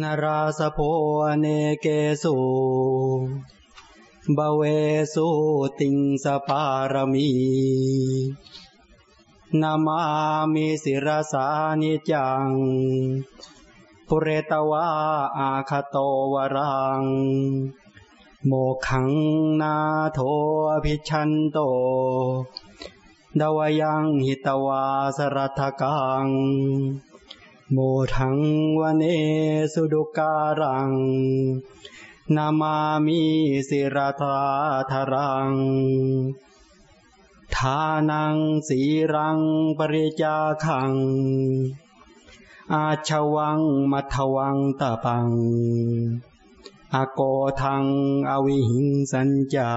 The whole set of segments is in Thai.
นราสโพเนเกสุบเวสุติงสปารมีนามามิสิรสานิจัง ปุเรตวาอาคโตวรัง โมขังนาโทพิชันโตดาวยังหิตวาสรัทกัง โมทังวเนสุดุการัง นามามิสิรธาธรัง ทานังสีรังปริจาขัง อาชวังมัทวังตะปัง อโกทังอวิหิงสัญจา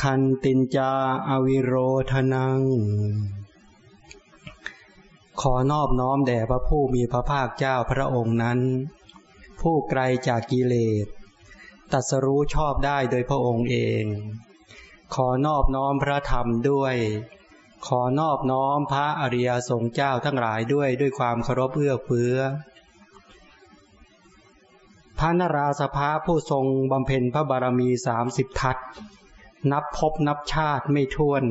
คันตินจาอวิโรธนัง ขอนอบน้อมแด่พระผู้มีพระภาคเจ้าพระองค์นั้น ผู้ไกลจากกิเลสตัสรู้ชอบได้โดยพระองค์เอง ขอนอบน้อมพระธรรมด้วย ขอนอบน้อมพระอริยสงฆ์เจ้าทั้งหลายด้วยด้วยความเคารพเอื้อเฟื้อ พระนราสภาผู้ทรงบำเพ็ญพระบารมีสามสิบทัศนับพบนับชาติไม่ท้วน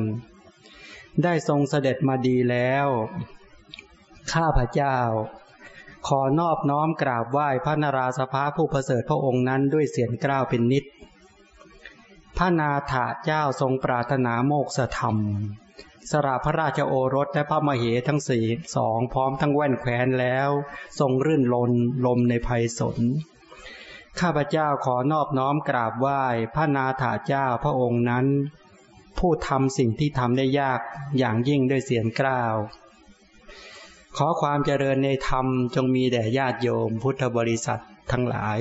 ได้ทรงเสด็จมาดีแล้ว ข้าพระเจ้า ขอนอบน้อมกราบไหว้พระนราสภาผู้ประเสริฐพระองค์นั้นด้วยเสียงกล้าวเป็นนิด พระนาถาเจ้าทรงปรารถนาโมกษธรรม สระพระราชโอรสและพระมเหทั้งสี่สองพร้อมทั้งแว่นแคว้นแล้ว ทรงรื่นลนลมในภัยสนข้าพเจ้าขอนอบน้อมกราบไหว้พระนาถาเจ้าพระองค์นั้น ผู้ทำสิ่งที่ทำได้ยากอย่างยิ่งด้วยเสียงกล้าว ขอความเจริญในธรรมจงมีแด่ญาติโยมพุทธบริษัททั้งหลาย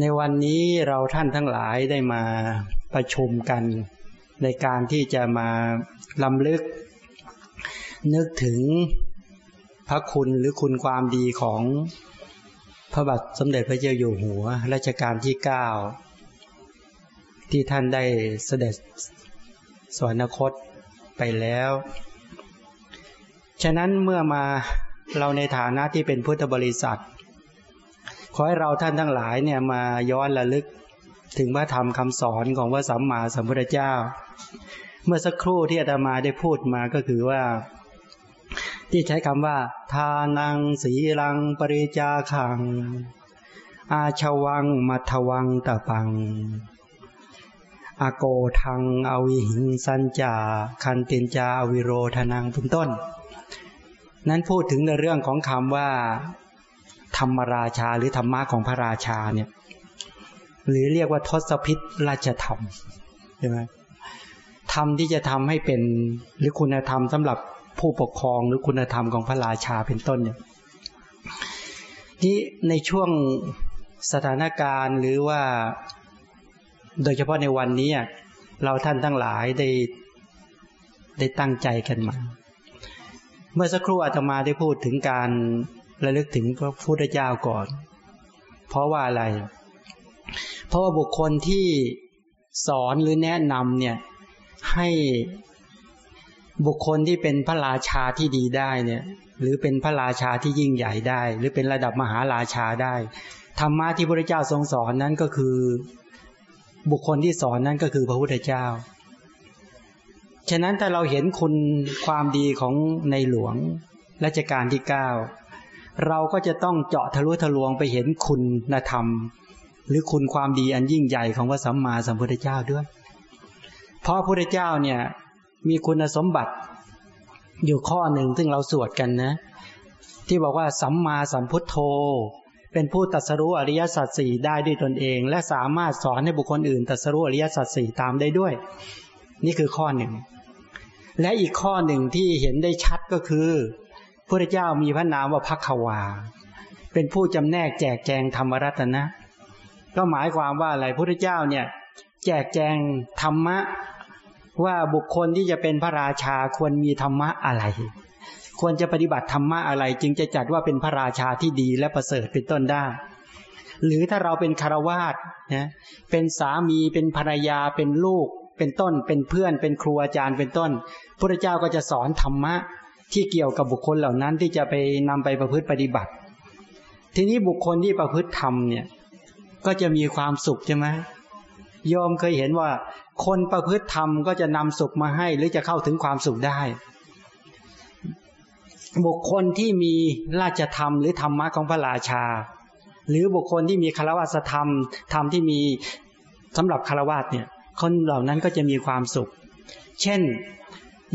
ในวันนี้เราท่านทั้งหลายได้มาประชุมกัน ในการที่จะมาลำลึก นึกถึงพระคุณหรือคุณความดีของพระบาทสมเด็จพระเจ้าอยู่หัวรัชกาลที่เก้าที่ท่านได้เสด็จสวรรคตไปแล้ว ฉะนั้นเมื่อมาเราในฐานะที่เป็นพุทธบริษัท ขอให้เราท่านทั้งหลายเนี่ยมาย้อนระลึกถึงพระธรรมคำสอนของพระสัมมาสัมพุทธเจ้า เมื่อสักครู่ที่อาตมาได้พูดมาก็คือว่า ที่ใช้คำว่า ทานังสีลัง ปริจาขัง อาชวัง มัทวังตะปังอโกทังอวิหิงสัญจา คันตินจาอวิโรธนังเป็นต้น นั้นพูดถึงในเรื่องของคำว่า ธรรมราชาหรือธรรมะของพระราชาเนี่ยหรือเรียกว่าทศพิษราชธรรมใช่ไหมธรรมที่จะทำให้เป็นหรือคุณธรรมสำหรับผู้ปกครองหรือคุณธรรมของพระราชาเป็นต้นเนี่ยที่ในช่วงสถานการณ์หรือว่า โดยเฉพาะในวันนี้เราท่านทั้งหลายได้ได้ตั้งใจกันมา เมื่อสักครู่อาตมาได้พูดถึงการระลึกถึงพระพุทธเจ้าก่อน เพราะว่าอะไร เพราะว่าบุคคลที่สอนหรือแนะนำเนี่ยให้บุคคลที่เป็นพระราชาที่ดีได้เนี่ย หรือเป็นพระราชาที่ยิ่งใหญ่ได้ หรือเป็นระดับมหาราชาได้ธรรมะที่พระเจ้าทรงสอนนั้นก็คือ บุคคลที่สอนนั้นก็คือพระพุทธเจ้า ฉะนั้นถ้าเราเห็นคุณความดีของในหลวงรัชกาลที่เก้าเราก็จะต้องเจาะทะลุทะลวงไปเห็นคุณธรรม หรือคุณความดีอันยิ่งใหญ่ของพระสัมมาสัมพุทธเจ้าด้วย เพราะพระพุทธเจ้าเนี่ยมีคุณสมบัติอยู่ข้อหนึ่งซึ่งเราสวดกันนะ ที่บอกว่าสัมมาสัมพุทโธ เป็นผู้ตัดสรู้อริยสัจสี่ได้ด้วยตนเอง และสามารถสอนให้บุคคลอื่นตัดสรู้อริยสัจสี่ตามได้ด้วย นี่คือข้อหนึ่ง และอีกข้อหนึ่งที่เห็นได้ชัดก็คือพระเจ้ามีพระนามว่าพักวา เป็นผู้จำแนกแจกแจงธรรมรัตนะ ก็หมายความว่าอะไรพระเจ้าเนี่ย แจกแจงธรรมะ ว่าบุคคลที่จะเป็นพระราชาควรมีธรรมะอะไร ควรจะปฏิบัติธรรมะอะไร จึงจะจัดว่าเป็นพระราชาที่ดีและประเสริฐเป็นต้นได้ หรือถ้าเราเป็นคารวาสนะเป็นสามีเป็นภรรยาเป็นลูก เป็นต้น เป็นเพื่อน เป็นครูอาจารย์เป็นต้นพระเจ้าก็จะสอนธรรมะที่เกี่ยวกับบุคคลเหล่านั้นที่จะไปนำไปประพฤติปฏิบัติ ทีนี้บุคคลที่ประพฤติธรรมเนี่ยก็จะมีความสุขใช่ไหมยอมเคยเห็นว่า คนประพฤติธรรมก็จะนำสุขมาให้หรือจะเข้าถึงความสุขได้ บุคคลที่มีราชธรรมหรือธรรมะของพระราชา หรือบุคคลที่มีคารวะธรรมธรรมที่มีสำหรับคารวะเนี่ย คนเหล่านั้นก็จะมีความสุข เช่น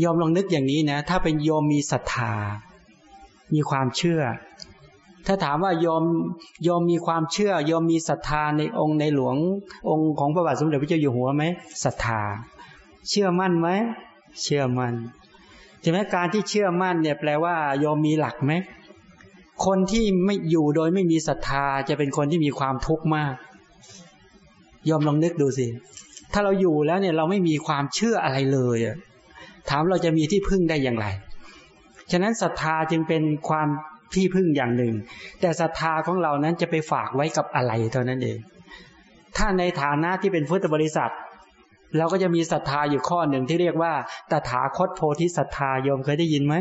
ยอมลองนึกอย่างนี้นะ ถ้าเป็นโยมมีศรัทธา มีความเชื่อ ถ้าถามว่ายอมยอมมีความเชื่อยอมมีศรัทธาในองค์ในหลวงองค์ของพระบาทสมเด็จพระเจ้าอยู่หัวไหมศรัทธา เชื่อมั่นไหมเชื่อมั่นใช่ไหมการที่เชื่อมั่นเนี่ยแปลว่ายอมมีหลักไหมคนที่ไม่อยู่โดยไม่มีศรัทธาจะเป็นคนที่มีความทุกข์มาก ยอมลองนึกดูสิ ถ้าเราอยู่แล้วเนี่ยเราไม่มีความเชื่ออะไรเลยอะถามเราจะมีที่พึ่งได้อย่างไร ฉะนั้นศรัทธาจึงเป็นความที่พึ่งอย่างหนึ่ง แต่ศรัทธาของเรานั้นจะไปฝากไว้กับอะไรเท่านั้นเอง ถ้าในฐานะที่เป็นพุทธบริษัท เราก็จะมีศรัทธาอยู่ข้อหนึ่งที่เรียกว่าตถาคตโพธิศรัทธาโยมเคยได้ยินไหม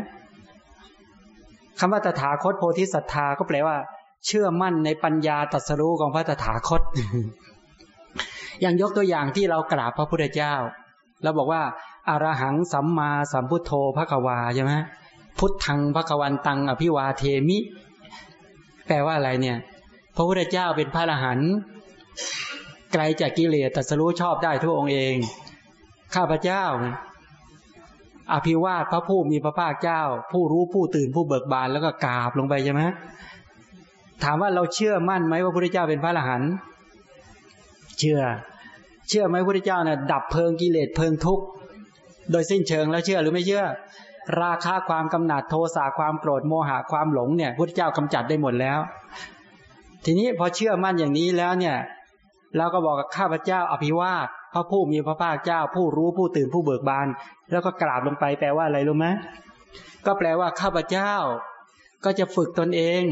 คำว่าตถาคตโพธิศรัทธาก็แปลว่า เชื่อมั่นในปัญญาตรัสรู้ของพระตถาคต อย่างยกตัวอย่างที่เรากราบพระพุทธเจ้าเราบอกว่าอารหังสัมมาสัมพุทโธพระกวาใช่ไหมพุทธังพระกวันตังอภิวาเทมิ แปลว่าอะไรเนี่ย พระพุทธเจ้าเป็นพระอรหันต์ไกลจากกิเลสตัสรู้ชอบได้ทุกองค์เอง ข้าพเจ้า อภิวาทพระผู้มีพระภาคเจ้า ผู้รู้ผู้ตื่นผู้เบิกบานแล้วก็กราบลงไปใช่ไหมถามว่าเราเชื่อมั่นไหมว่าพระพุทธเจ้าเป็นพระอรหันต์เชื่อ เชื่อไหมพระพุทธเจ้าเนี่ยดับเพลิงกิเลสเพลิงทุกข์โดยสิ้นเชิงแล้วเชื่อหรือไม่เชื่อ ราคาความกำหนัดโทสะความโกรธโมหะความหลงเนี่ยพุทธเจ้ากำจัดได้หมดแล้ว ทีนี้พอเชื่อมั่นอย่างนี้แล้วเนี่ยเราก็บอกกับข้าพเจ้าอภิวาทพระผู้มีพระภาคเจ้า ผู้รู้ผู้ตื่นผู้เบิกบาน แล้วก็กราบลงไปแปลว่าอะไรรู้ไหมก็แปลว่าข้าพเจ้า ก็จะฝึกตนเอง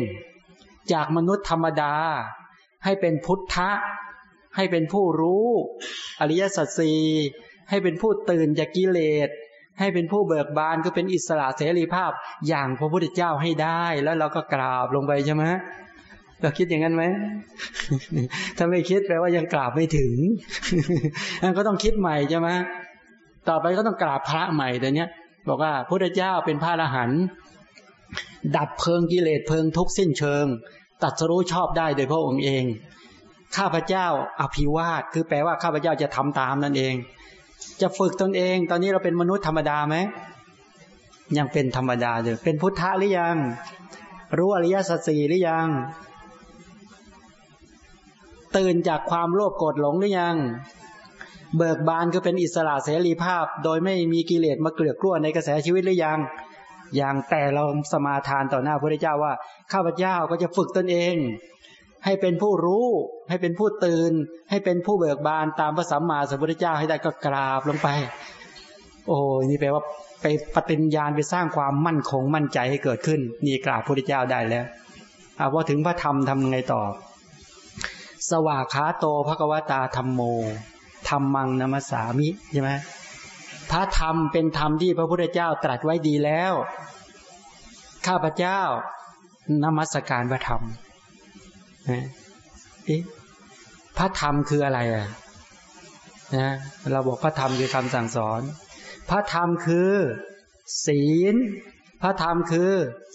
จากมนุษย์ธรรมดา ให้เป็นพุทธะ ให้เป็นผู้รู้อริยสัจสีให้เป็นผู้ตื่นจากกิเลส ให้เป็นผู้เบิกบานก็เป็นอิสระเสรีภาพอย่างพระพุทธเจ้าให้ได้ แล้วเราก็กราบลงไปใช่ไหมเราคิดอย่างนั้นไหม ถ้าไม่คิดแปลว่ายังกราบไม่ถึงนั่นก็ต้องคิดใหม่ใช่ไหมต่อไปก็ต้องกราบพระใหม่แต่เนี้ย บอกว่าพระพุทธเจ้าเป็นพระอรหันต์ดับเพลิงกิเลสเพลิงทุกสิ้นเชิง ตัดสรู้ชอบได้โดยพระองค์เอง ข้าพเจ้าอภิวาทคือแปลว่าข้าพเจ้าจะทำตามนั่นเอง จะฝึกตนเอง ตอนนี้เราเป็นมนุษย์ธรรมดาไหมยังเป็นธรรมดาอยู่เป็นพุทธะหรือยัง รู้อริยสัจสี่หรือยัง ตื่นจากความโลภโกรธหลงหรือยัง เบิกบานก็เป็นอิสระเสรีภาพ โดยไม่มีกิเลสมาเกลือกกลั้วในกระแสชีวิตหรือยังอย่างแต่เราสมาทานต่อหน้าพระเจ้าว่า ข้าพเจ้าก็จะฝึกตนเอง ให้เป็นผู้รู้ ให้เป็นผู้ตื่น ให้เป็นผู้เบิกบานตามพระสัมมาสัมพุทธเจ้าให้ได้ก็กราบลงไป โอ้นี่แปลว่าไปปฏิญญาณไปสร้างความมั่นคงมั่นใจให้เกิดขึ้น นี่กราบพระพุทธเจ้าได้แล้วอาพอถึงพระธรรมทำไงต่อ สวากขาโตภควตาธรรมโมธรรมังนมัสสามิใช่ไหมพระธรรมเป็นธรรมที่พระพุทธเจ้าตรัสไว้ดีแล้ว ข้าพเจ้านมัสการพระธรรม พระธรรมคืออะไรอะนะเราบอกพระธรรมคือคำสั่งสอน พระธรรมคือ ศีล พระธรรมคือ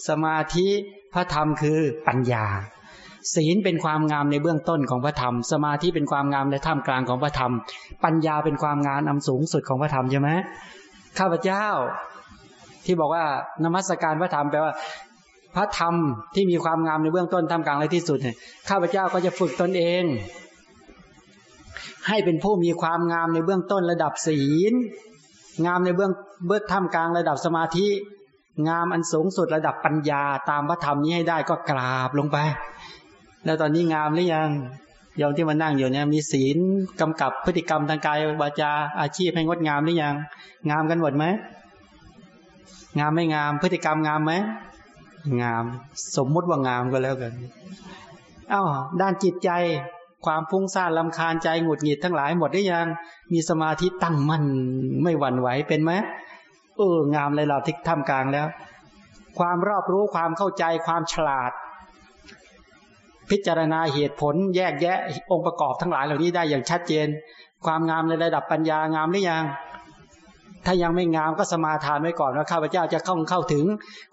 สมาธิ พระธรรมคือปัญญา ศีลเป็นความงามในเบื้องต้นของพระธรรม สมาธิเป็นความงามในท่ามกลางของพระธรรม ปัญญาเป็นความงามอันสูงสุดของพระธรรมใช่ไหมข้าพเจ้า ที่บอกว่านมัสการพระธรรมแปลว่า พระธรรมที่มีความงามในเบื้องต้นทำกลางและที่สุดเนี่ยข้าพเจ้าก็จะฝึกตนเอง ให้เป็นผู้มีความงามในเบื้องต้นระดับศีล งามในเบื้องเบื้องท่ามกลางระดับสมาธิ งามอันสูงสุดระดับปัญญาตามพระธรรมนี้ให้ได้ก็กราบลงไป แล้วตอนนี้งามหรือยังยอมที่มานั่งอยู่เนี่ยมีศีลกำกับพฤติกรรมทางกายวาจาอาชีพให้งดงามหรือยัง งามกันหมดไหมงามไม่งามพฤติกรรมงามไหม งาม สมมุติว่างามก็แล้วกันอ้าวด้านจิตใจความฟุ้งซ่านลำคาญใจหงุดหงิดทั้งหลายหมดได้ยัง มีสมาธิตั้งมั่นไม่หวั่นไหวเป็นไหมเอองามเลยเราทิศท่ามกลางแล้ว ความรอบรู้ความเข้าใจความฉลาด พิจารณาเหตุผลแยกแยะองค์ประกอบทั้งหลายเหล่านี้ได้อย่างชัดเจน ความงามในระดับปัญญางามหรือยัง ถ้ายังไม่งามก็สมาทานไว้ก่อนว่าข้าพเจ้าจะเข้าเข้าถึง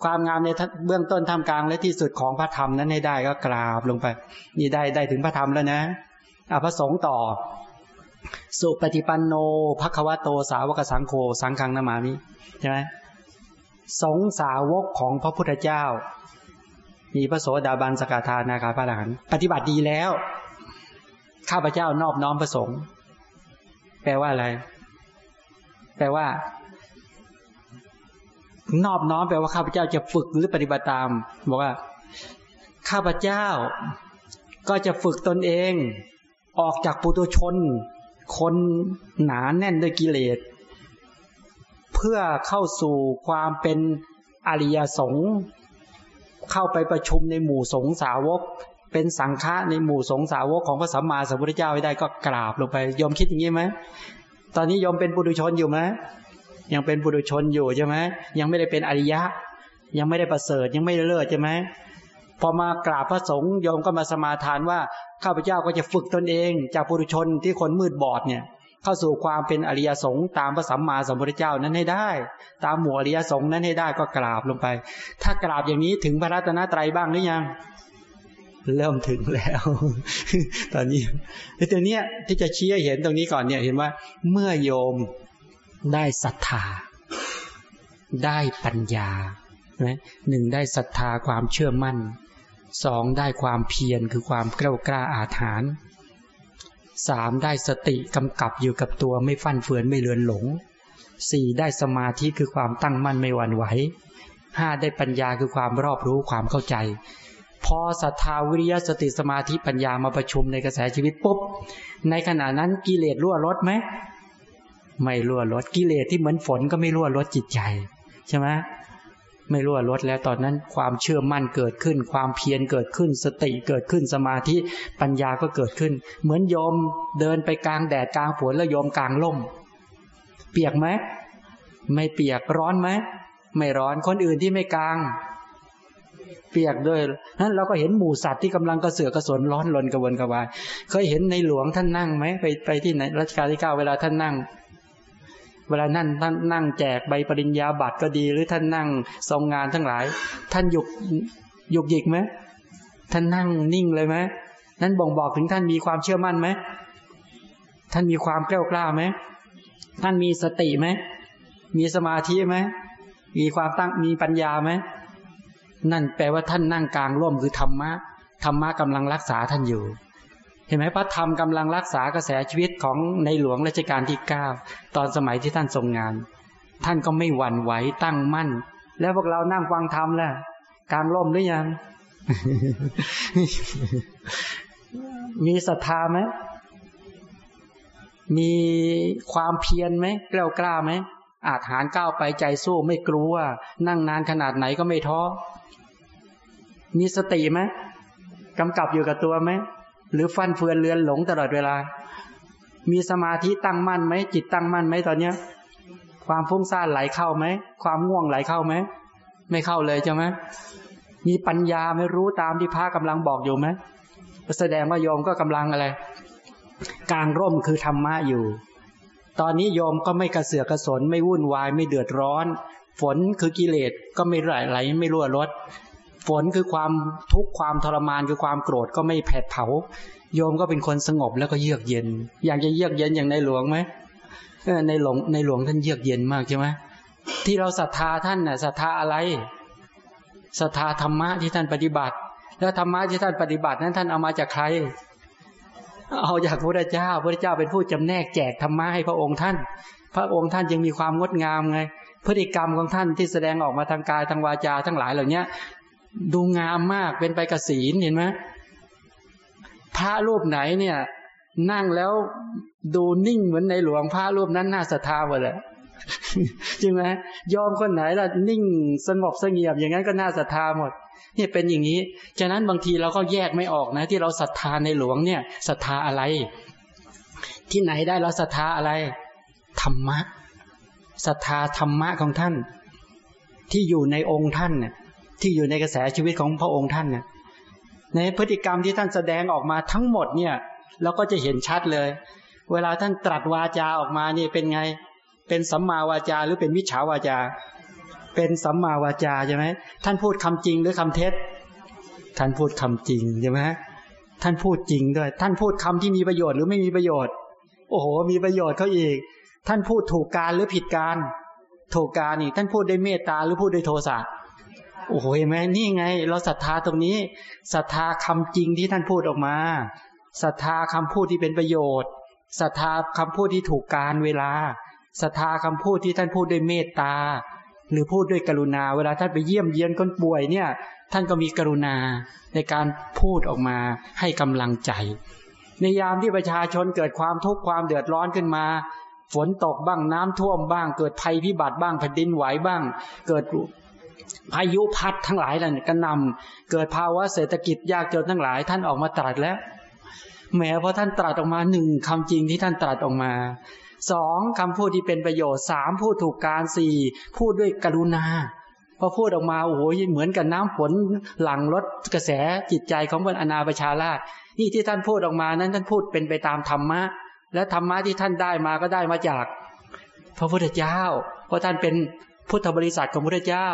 ความงามในเบื้องต้นทำกลางและที่สุดของพระธรรมนั้นให้ได้ก็กราบลงไป นี่ได้ได้ถึงพระธรรมแล้วนะอาพระสงฆ์ต่อ สุปฏิปันโนภควโตสาวกสังโฆสังฆังนามามิใช่ไหมสงสาวกของพระพุทธเจ้า มีพระโสดาบันสกทานาคาพระหลานปฏิบัติดีแล้ว ข้าพเจ้านอบน้อมประสงค์แปลว่าอะไร แปลว่านอบน้อมแปลว่าข้าพเจ้าจะฝึกหรือปฏิบัติตาม บอกว่า ข้าพเจ้าก็จะฝึกตนเอง ออกจากปุตุชน คนหนาแน่นด้วยกิเลส เพื่อเข้าสู่ความเป็นอริยสงฆ์เข้าไปประชุมในหมู่สงสาวก เป็นสังฆะในหมู่สงสาวกของพระสัมมาสัมพุทธเจ้าไว้ได้ก็กราบลงไปยอมคิดอย่างนี้ไหม ตอนนี้ยอมเป็นปุถุชนอยู่ไหมยังเป็นปุถุชนอยู่ใช่ไหมยังไม่ได้เป็นอริยะ ยังไม่ได้ประเสริฐยังไม่ได้เลิศใช่ไหมพอมากราบพระสงฆ์ยอมก็มาสมาทานว่าข้าพเจ้าก็จะฝึกตนเอง จากปุถุชนที่คนมืดบอดเนี่ยเข้าสู่ความเป็นอริยสงฆ์ตามพระสัมมาสัมพุทธเจ้านั้นให้ได้ ตามหมู่อริยสงฆ์นั้นให้ได้ก็กราบลงไป ถ้ากราบอย่างนี้ถึงพระรัตนตรัยบ้างหรือยัง เริ่มถึงแล้ว ตอนนี้ตัวเนี้ยที่จะชี้ให้เห็นตรงนี้ก่อนเนี่ยเห็นว่า เมื่อโยมได้ศรัทธา ได้ปัญญาหนึ่งได้ศรัทธาความเชื่อมั่นสองได้ความเพียรคือความกล้ากล้าอาถรรพ์สามได้สติกำกับอยู่กับตัวไม่ฟั่นเฟือนไม่เลือนหลงสี่ได้สมาธิคือความตั้งมั่นไม่หวั่นไหวห้าได้ปัญญาคือความรอบรู้ความเข้าใจ พอศรัทธาวิริยะสติสมาธิปัญญามาประชุมในกระแสชีวิตปุ๊บในขณะนั้นกิเลสรั่วลดไหมไม่รั่วลดกิเลสที่เหมือนฝนก็ไม่รั่วลดจิตใจ ใช่ไหมไม่รั่วลดแล้วตอนนั้นความเชื่อมั่นเกิดขึ้น ความเพียรเกิดขึ้น สติเกิดขึ้นสมาธิปัญญาก็เกิดขึ้น เหมือนโยมเดินไปกลางแดดกลางฝนแล้วโยมกลางล่ม เปียกไหมไม่เปียกร้อนไหมไม่ร้อนคนอื่นที่ไม่กลาง เปียกด้วยนั้นเราก็เห็นหมู่สัตว์ที่กำลังกระเสือกกระสนร้อนรนกระวนกระวาย เคยเห็นในหลวงท่านนั่งไหมไปไปที่ไหนรัชกาลที่เก้าเวลาท่านนั่ง เวลานั่นท่านนั่งแจกใบปริญญาบัตรก็ดีหรือท่านนั่งทรงงานทั้งหลาย ท่านหยุกหยุกหยิกไหมท่านนั่งนิ่งเลยไหมนั้นบ่งบอกถึงท่านมีความเชื่อมั่นไหมท่านมีความกล้ากล้าไหมท่านมีสติไหมมีสมาธิไหมมีความตั้งมีปัญญาไหม นั่นแปลว่าท่านนั่งกลางร่มคือธรรมะธรรมะกำลังรักษาท่านอยู่ เห็นไหมพระธรรมกำลังรักษากระแสชีวิตของในหลวงรัชกาลที่เก้าตอนสมัยที่ท่านทรงงาน ท่านก็ไม่หวั่นไหวตั้งมั่น แล้วพวกเรานั่งฟังธรรมแล้วกลางร่มหรือยัง มีศรัทธาไหมมีความเพียรไหมกล้ากล้าไหม อาจหารก้าวไปใจสู้ไม่กลัว นั่งนานขนาดไหนก็ไม่ท้อ มีสติไหมกำกับอยู่กับตัวไหมหรือฟันเฟือนเลือนหลงตลอดเวลา มีสมาธิตั้งมั่นไหมจิตตั้งมั่นไหมตอนเนี้ย ความฟุ้งซ่านไหลเข้าไหมความง่วงไหลเข้าไหมไม่เข้าเลยใช่ไหมมีปัญญาไม่รู้ตามที่พระกำลังบอกอยู่ไหมแสดงว่าโยมก็กำลังอะไรกลางร่มคือธรรมะอยู่ ตอนนี้โยมก็ไม่กระเสือกกระสนไม่วุ่นวายไม่เดือดร้อน ฝนคือกิเลสก็ไม่ไหลไหลไม่รั่วรดฝนคือความทุกข์ความทรมานคือความโกรธก็ไม่แผดเผา โยมก็เป็นคนสงบแล้วก็เยือกเย็น อยากจะเยือกเย็นอย่างในหลวงไหมในหลวงในหลวงท่านเยือกเย็นมากใช่ไหมที่เราศรัทธาท่านน่ะศรัทธาอะไรศรัทธาธรรมะที่ท่านปฏิบัติ แล้วธรรมะที่ท่านปฏิบัตินั้นท่านเอามาจากใคร เอาจากพระเจ้าพระเจ้าเป็นผู้จำแนกแจกธรรมะให้พระองค์ท่าน พระองค์ท่านจึงมีความงดงามไง พฤติกรรมของท่านที่แสดงออกมาทางกายทางวาจาทั้งหลายเหล่านี้ดูงามมากเป็นไปกระสีนเห็นไหมพระรูปไหนเนี่ย นั่งแล้วดูนิ่งเหมือนในหลวงพระรูปนั้นน่าศรัทธาหมดเลยจริงไหมยอมคนไหนล่ะนิ่งสงบสงเงียบอย่างนั้นก็น่าศรัทธาหมด นี่เป็นอย่างนี้ ฉะนั้นบางทีเราก็แยกไม่ออกนะ ที่เราศรัทธาในหลวงเนี่ยศรัทธาอะไร ที่ไหนได้เราศรัทธาอะไร ธรรมะศรัทธาธรรมะของท่าน ที่อยู่ในองค์ท่านเนี่ยที่อยู่ในกระแสชีวิตของพระองค์ท่านเนี่ยในพฤติกรรมที่ท่านแสดงออกมาทั้งหมดเนี่ยเราก็จะเห็นชัดเลย เวลาท่านตรัสวาจาออกมาเนี่ยเป็นไง เป็นสัมมาวาจาหรือเป็นมิจฉาวาจา เป็นสัมมาวาจาใช่ไหมท่านพูดคำจริงหรือคำเท็จ ท่านพูดคำจริงใช่ไหมท่านพูดจริงด้วย ท่านพูดคำที่มีประโยชน์หรือไม่มีประโยชน์ โอ้โห มีประโยชน์เขาอีก ท่านพูดถูกการหรือผิดการ ถูกการนี่ท่านพูดด้วยเมตตาหรือพูดด้วยโทสะโอ้โหเห็นไหมนี่ไง เราศรัทธาตรงนี้ศรัทธาคำจริงที่ท่านพูดออกมาศรัทธาคำพูดที่เป็นประโยชน์ศรัทธาคำพูดที่ถูกการเวลาศรัทธาคำพูดที่ท่านพูดด้วยเมตตา หรือพูดด้วยกรุณา เวลาท่านไปเยี่ยมเยียนคนป่วยเนี่ย ท่านก็มีกรุณาในการพูดออกมาให้กำลังใจ ในยามที่ประชาชนเกิดความทุกข์ความเดือดร้อนขึ้นมา ฝนตกบ้างน้ำท่วมบ้าง เกิดภัยพิบัติบ้างแผ่นดินไหวบ้าง เกิดพายุพัดทั้งหลายนั่นกระนำเกิดภาวะเศรษฐกิจยากจนทั้งหลาย ท่านออกมาตรัสแล้วแม้พอท่านตรัสออกมาหนึ่งคำจริงที่ท่านตรัสออกมา สองคำพูดที่เป็นประโยชน์สามพูดถูกการสี่พูดด้วยกรุณาพอพูดออกมาโอ้โหเหมือนกับน้ำฝนหลั่งลดกระแสจิตใจของบรรอนาประชาราชนี่ที่ท่านพูดออกมานั้นท่านพูดเป็นไปตามธรรมะ และธรรมะที่ท่านได้มาก็ได้มาจาก พระพุทธเจ้า เพราะท่านเป็นพุทธบริษัทของพระพุทธเจ้า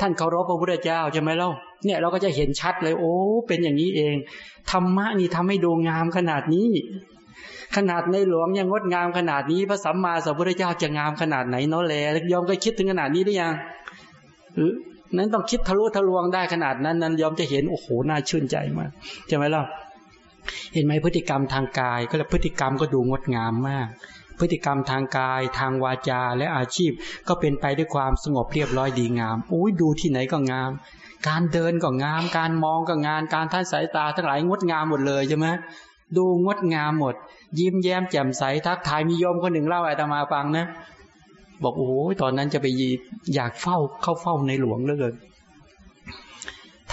ท่านเคารพพระพุทธเจ้าใช่ไหมเล่าเนี่ยเราก็จะเห็นชัดเลยโอ้เป็นอย่างนี้เองธรรมะนี่ทำให้ดูงามขนาดนี้ ขนาดในหลวงยังงดงามขนาดนี้พระสัมมาสัมพุทธเจ้าจะงามขนาดไหนเนาะแลยอมก็คิดถึงขนาดนี้หรือยังนั้นต้องคิดทะลุทะลวงได้ขนาดนั้น นั้นยอมจะเห็นโอ้โหน่าชื่นใจมากใช่ไหมล่ะเห็นไหมพฤติกรรมทางกาย ก็แล้วพฤติกรรมก็ดูงดงามมาก พฤติกรรมทางกาย ทางวาจาและอาชีพ ก็เป็นไปด้วยความสงบเรียบร้อยดีงามอุ้ยดูที่ไหนก็งาม การเดินก็งาม การมองก็งามการท่านสายตาทั้งหลายงดงามหมดเลยใช่ไหมดูงดงามหมด ยิ้มแย้มแจ่มใสทักทายมีโยมคนหนึ่งเล่าอาตมาฟังนะ บอกโอ้ยตอนนั้นจะไปยีอยากเฝ้าเข้าเฝ้าในหลวงเลยเลย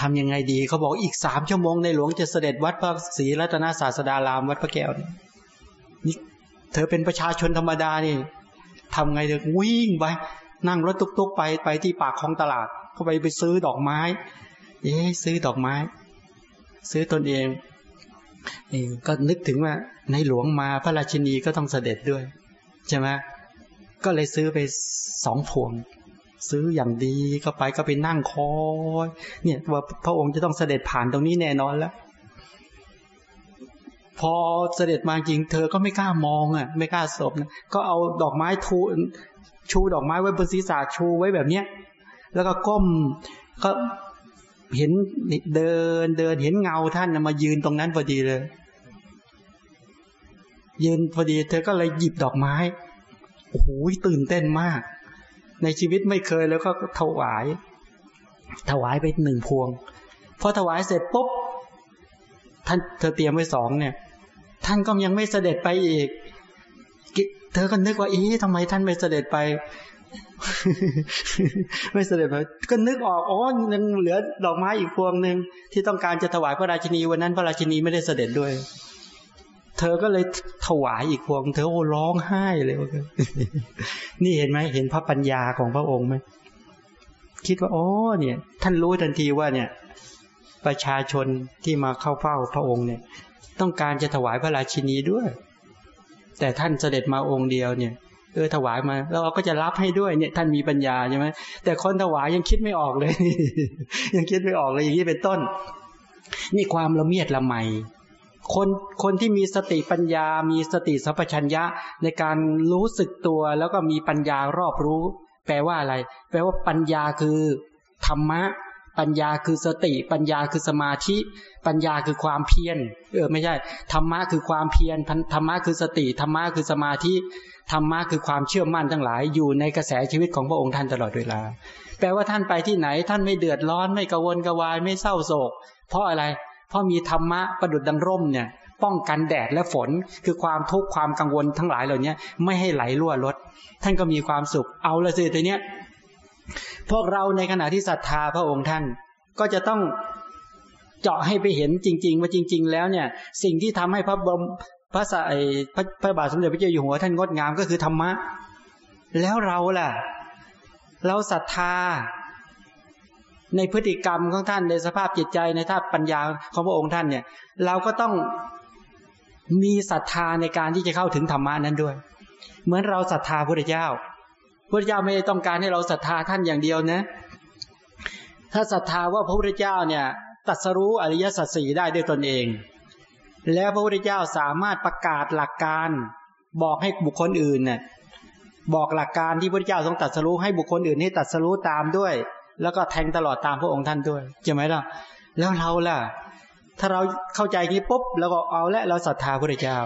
ทำยังไงดีเขาบอกอีกสามชั่วโมงในหลวงจะเสด็จวัดพระศรีรัตนศาสดารามวัดพระแก้วนี่เธอเป็นประชาชนธรรมดานี่ทำไงเธอวิ่งไปนั่งรถตุกๆไปไปที่ปากของตลาด เข้าไปไปซื้อดอกไม้ เอ๊ซื้อดอกไม้ ซื้อตนเอง เองก็นึกถึงว่าในหลวงมาพระราชินีก็ต้องเสด็จด้วย ใช่ไหมก็เลยซื้อไปสองพวง ซื้ออย่างดีก็ไปก็ไปนั่งคอยเนี่ยว่าพระองค์จะต้องเสด็จผ่านตรงนี้แน่นอนแล้วพอเสด็จมาจริง เธอก็ไม่กล้ามองอะ ไม่กล้าศพนะก็เอาดอกไม้ทูชูดอกไม้ไว้บนศีรษะชูไว้แบบเนี้ย แล้วก็ก้มก็ เห็นเดินเดินเห็นเงาท่านมายืนตรงนั้นพอดีเลย ยืนพอดี เธอก็เลยหยิบดอกไม้โอ้โหตื่นเต้นมาก ในชีวิตไม่เคยแล้วก็ถวาย ถวายไปหนึ่งพวงพอถวายเสร็จปุ๊บท่านเธอเตรียมไว้สองเนี่ย ท่านก็ยังไม่เสด็จไปอีก เธอก็นึกว่าอีทำไมท่านไม่เสด็จไป ไม่เสด็จไปก็นึกออกอ๋อยังเหลือดอกไม้อีกพวงหนึ่งที่ต้องการจะถวายพระราชินีวันนั้นพระราชินีไม่ได้เสด็จด้วย เธอก็เลยถวายอีกพวง เธอโอ้ร้องไห้เลยนี่เห็นไหมเห็นพระปัญญาของพระองค์ไหมคิดว่าอ๋อเนี่ย ท่านรู้ทันทีว่าเนี่ย ประชาชนที่มาเข้าเฝ้าพระองค์เนี่ย ต้องการจะถวายพระราชินีด้วย แต่ท่านเสด็จมาองค์เดียวเนี่ย เออถวายมา แล้วเราก็จะรับให้ด้วยเนี่ย ท่านมีปัญญาใช่ไหมแต่คนถวายยังคิดไม่ออกเลย ยังคิดไม่ออกเลยอย่างนี้เป็นต้น นี่ความละเมียดละไมคนคนที่มีสติปัญญา มีสติสัพพัญญะในการรู้สึกตัว แล้วก็มีปัญญารอบรู้ แปลว่าอะไร แปลว่าปัญญาคือธรรมะ ปัญญาคือสติ ปัญญาคือสมาธิ ปัญญาคือความเพียร เออไม่ใช่ ธรรมะคือความเพียร ธรรมะคือสติ ธรรมะคือสมาธิ ธรรมะคือความเชื่อมั่นทั้งหลาย อยู่ในกระแสชีวิตของพระองค์ท่านตลอดเวลา แปลว่าท่านไปที่ไหน ท่านไม่เดือดร้อน ไม่กังวนกวาย ไม่เศร้าโศก เพราะอะไร เพราะมีธรรมะประดุดดังร่มเนี่ย ป้องกันแดดและฝน คือความทุกข์ความกังวลทั้งหลายเหล่านี้ไม่ให้ไหลรั่วลด ท่านก็มีความสุข เอาละสิทีเนี้ย พวกเราในขณะที่ศรัทธาพระองค์ท่าน ก็จะต้องเจาะให้ไปเห็นจริง ๆ ว่าจริง ๆ แล้วเนี่ย สิ่งที่ทำให้พระบรมพระสายพระพระบาทสมเด็จพระเจ้าอยู่หัวท่านงดงามก็คือธรรมะ แล้วเราล่ะ เราศรัทธา ในพฤติกรรมของท่านในสภาพจิตใจในท่าปัญญาของพระองค์ท่านเนี่ย เราก็ต้องมีศรัทธาในการที่จะเข้าถึงธรรมะนั้นด้วย เหมือนเราศรัทธาพระเจ้า พระเจ้าไม่ได้ต้องการให้เราศรัทธาท่านอย่างเดียวนะ ถ้าศรัทธาว่าพระพุทธเจ้าเนี่ยตัดสรู้อริยสัจสี่ได้ด้วยตนเอง แล้วพระพุทธเจ้าสามารถประกาศหลักการ บอกให้บุคคลอื่นเนี่ยบอกหลักการที่พระพุทธเจ้าทรงตัดสรู้ให้บุคคลอื่นให้ตัดสรู้ตามด้วย แล้วก็แทงตลอดตามพระองค์ท่านด้วยใช่ไหมล่ะแล้วเราล่ะ ถ้าเราเข้าใจนี้ปุ๊บแล้วก็เอาและเราศรัทธาพระพุทธเจ้า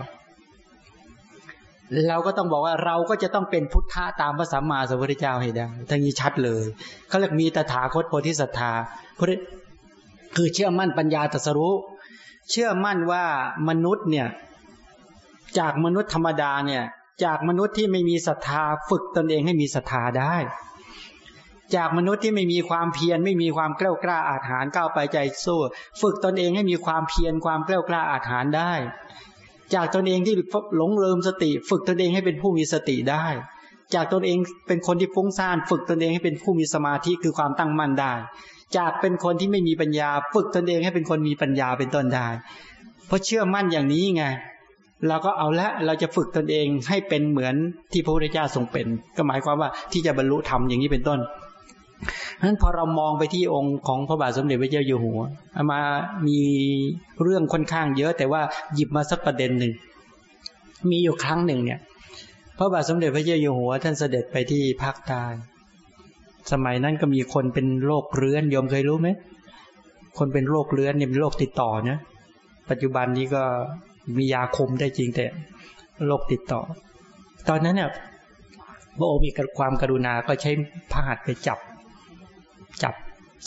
เราก็ต้องบอกว่าเราก็จะต้องเป็นพุทธะตามพระสัมมาสัมพุทธเจ้าให้ได้ทั้งนี้ชัดเลยเขาเรียกมีตถาคตโพธิศรัทธาคือเชื่อมั่นปัญญาตรัสรู้ เชื่อมั่นว่ามนุษย์เนี่ย จากมนุษย์ธรรมดาเนี่ย จากมนุษย์ที่ไม่มีศรัทธาฝึกตนเองให้มีศรัทธาได้ จากมนุษย์ที่ไม่มีความเพียรไม่มีความกล้ากล้าอาถรรพ์ก้าวไปใจสู้ ฝึกตนเองให้มีความเพียรความกล้ากล้าอาถรรพ์ได้ จากตนเองที่หลงลืมสติ ฝึกตนเองให้เป็นผู้มีสติได้ จากตนเองเป็นคนที่ฟุ้งซ่าน ฝึกตนเองให้เป็นผู้มีสมาธิคือความตั้งมั่นได้ จากเป็นคนที่ไม่มีปัญญา ฝึกตนเองให้เป็นคนมีปัญญาเป็นต้นได้ เพราะเชื่อมั่นอย่างนี้ไงเราก็เอาละเราจะฝึกตนเองให้เป็นเหมือนที่พระพุทธเจ้าทรงเป็น ก็หมายความว่าที่จะบรรลุธรรมอย่างนี้เป็นต้น นั้นพอเรามองไปที่องค์ของพระบาทสมเด็จพระเจ้าอยู่หัวมามีเรื่องค่อนข้างเยอะ แต่ว่าหยิบมาสักประเด็นหนึ่ง มีอยู่ครั้งหนึ่งเนี่ย พระบาทสมเด็จพระเจ้าอยู่หัว ท่านเสด็จไปที่ภาคใต้สมัยนั้นก็มีคนเป็นโรคเรื้อนยมเคยรู้ไหมคนเป็นโรคเรื้อนเนี่ยเป็นโรคติดต่อนะปัจจุบันนี้ก็มียาคุมได้จริงแต่โรคติดต่อ ตอนนั้นเนี่ยพระองค์มีความกรุณาก็ใช้ผ้าหัดไปจับ จับ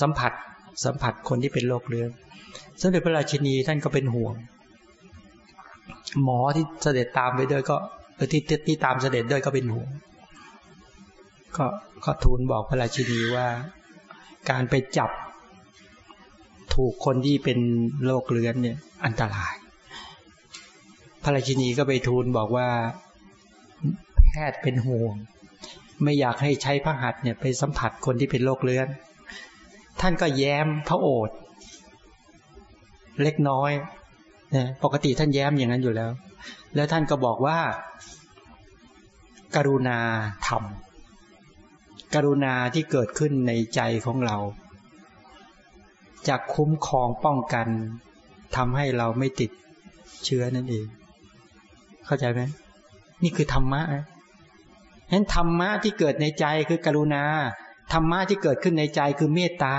สัมผัส สัมผัสคนที่เป็นโรคเรื้อนสมเด็จพระราชินีท่านก็เป็นห่วง หมอที่เสด็จตามไปด้วยก็ที่ที่ตามเสด็จด้วยก็เป็นห่วงก็ก็ทูลบอกพระราชินีว่า การไปจับถูกคนที่เป็นโรคเรื้อนเนี่ยอันตราย พระราชินีก็ไปทูลบอกว่าแพทย์เป็นห่วง ไม่อยากให้ใช้พระหัตถ์เนี่ยไปสัมผัสคนที่เป็นโรคเรื้อน ท่านก็แย้มพระโอษฐ์เล็กน้อยนะปกติท่านแย้มอย่างนั้นอยู่แล้ว แล้วท่านก็บอกว่า กรุณาธรรม กรุณาที่เกิดขึ้นในใจของเราจะคุ้มครองป้องกันทำให้เราไม่ติดเชื้อนั่นเอง เข้าใจไหมนี่คือธรรมะนะฉะนั้นธรรมะที่เกิดในใจคือกรุณา ธรรมะที่เกิดขึ้นในใจคือเมตตา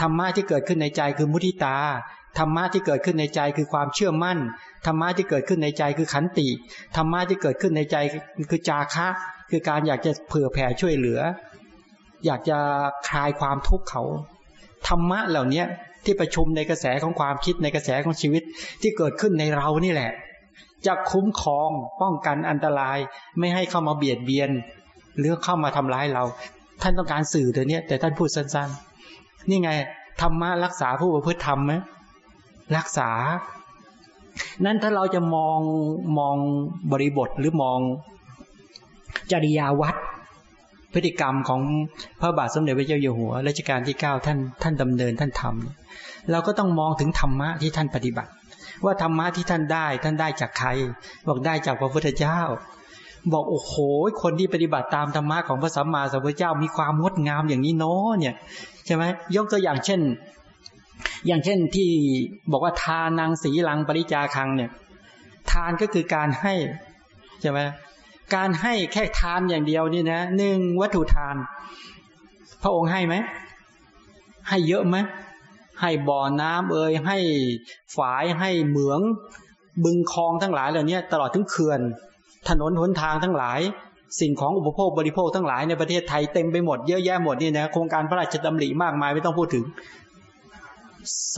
ธรรมะที่เกิดขึ้นในใจคือมุทิตาธรรมะที่เกิดขึ้นในใจคือความเชื่อมั่นธรรมะที่เกิดขึ้นในใจคือขันติธรรมะที่เกิดขึ้นในใจคือจาคะ คือการอยากจะเผื่อแผ่ช่วยเหลือ อยากจะคลายความทุกข์เขาธรรมะเหล่านี้ที่ประชุมในกระแสของความคิดในกระแสของชีวิตที่เกิดขึ้นในเรานี่แหละ จะคุ้มครองป้องกันอันตรายไม่ให้เข้ามาเบียดเบียน หรือเข้ามาทำร้ายเรา ท่านต้องการสื่อตัวนี้แต่ท่านพูดสั้น ๆ นี่ไงธรรมะรักษาผู้ประพฤติธรรมไหมรักษา นั้นถ้าเราจะมองมองบริบทหรือมองจริยาวัดพฤติกรรมของพระบาทสมเด็จพระเจ้าอยู่หัวรัชกาลที่เก้าท่านท่านดำเนินท่านทำเราก็ต้องมองถึงธรรมะที่ท่านปฏิบัติ ว่าธรรมะที่ท่านได้ท่านได้จากใคร บอกได้จากพระพุทธเจ้า บอกโอ้โห คนที่ปฏิบัติตามธรรมะของพระสัมมาสัมพุทธเจ้ามีความงดงามอย่างนี้เนาะเนี่ยใช่ไหมยกตัวอย่างเช่น อย่างเช่นที่บอกว่าทานังสีลังปริจาคังเนี่ย ทานก็คือการให้ใช่ไหมการให้แค่ทานอย่างเดียวนี่นะหนึ่งวัตถุทาน พระองค์ให้ไหมให้เยอะไหมให้บ่อน้ำเอ่ยให้ฝายให้เหมือง บึงคลองทั้งหลายเหล่านี้ตลอดถึงเขื่อน ถนนหนทางทั้งหลาย สิ่งของอุปโภคบริโภคทั้งหลายในประเทศไทยเต็มไปหมดเยอะแยะหมดนี่นะโครงการพระราชดำริมากมายไม่ต้องพูดถึง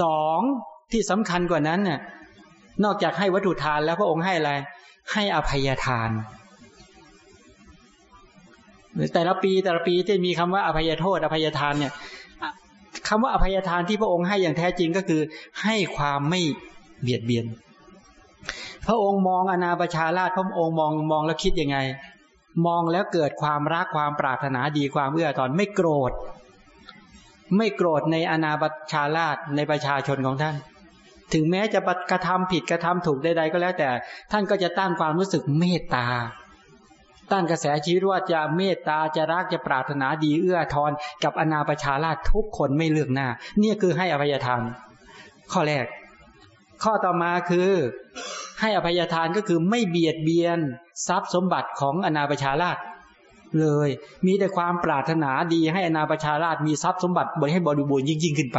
สองที่สำคัญกว่านั้นน่ะนอกจากให้วัตถุทานแล้วพระองค์ให้อะไร ให้อภัยทานแต่ละปีแต่ละปีที่มีคำว่าอภัยโทษ อภัยทานเนี่ยคำว่าอภัยทานที่พระองค์ให้อย่างแท้จริงก็คือ ให้ความไม่เบียดเบียน พระองค์มองอนาประชาราชพระองค์มองมองแล้วคิดยังไง มองแล้วเกิดความรักความปรารถนาดีความเอื้อตอนไม่โกรธ ไม่โกรธในอนาบัชาราชในประชาชนของท่าน ถึงแม้จะกระทำผิดกระทำถูกใดๆก็แล้วแต่ ท่านก็จะตั้งความรู้สึกเมตตาตั้งกระแสชีวิตว่าจะเมตตาจะรักจะปรารถนาดีเอื้อทอนกับอนาประชาราชทุกคนไม่เลือกหน้าเนี่ยคือให้อภัยทานข้อแรก ข้อต่อมาคือให้อภัยทานก็คือไม่เบียดเบียนทรัพย์สมบัติของอนาประชาราชเลย มีแต่ความปรารถนาดีให้อนาประชาราชมีทรัพย์สมบัติบริให้บริบูรณ์ยิ่งๆขึ้นไป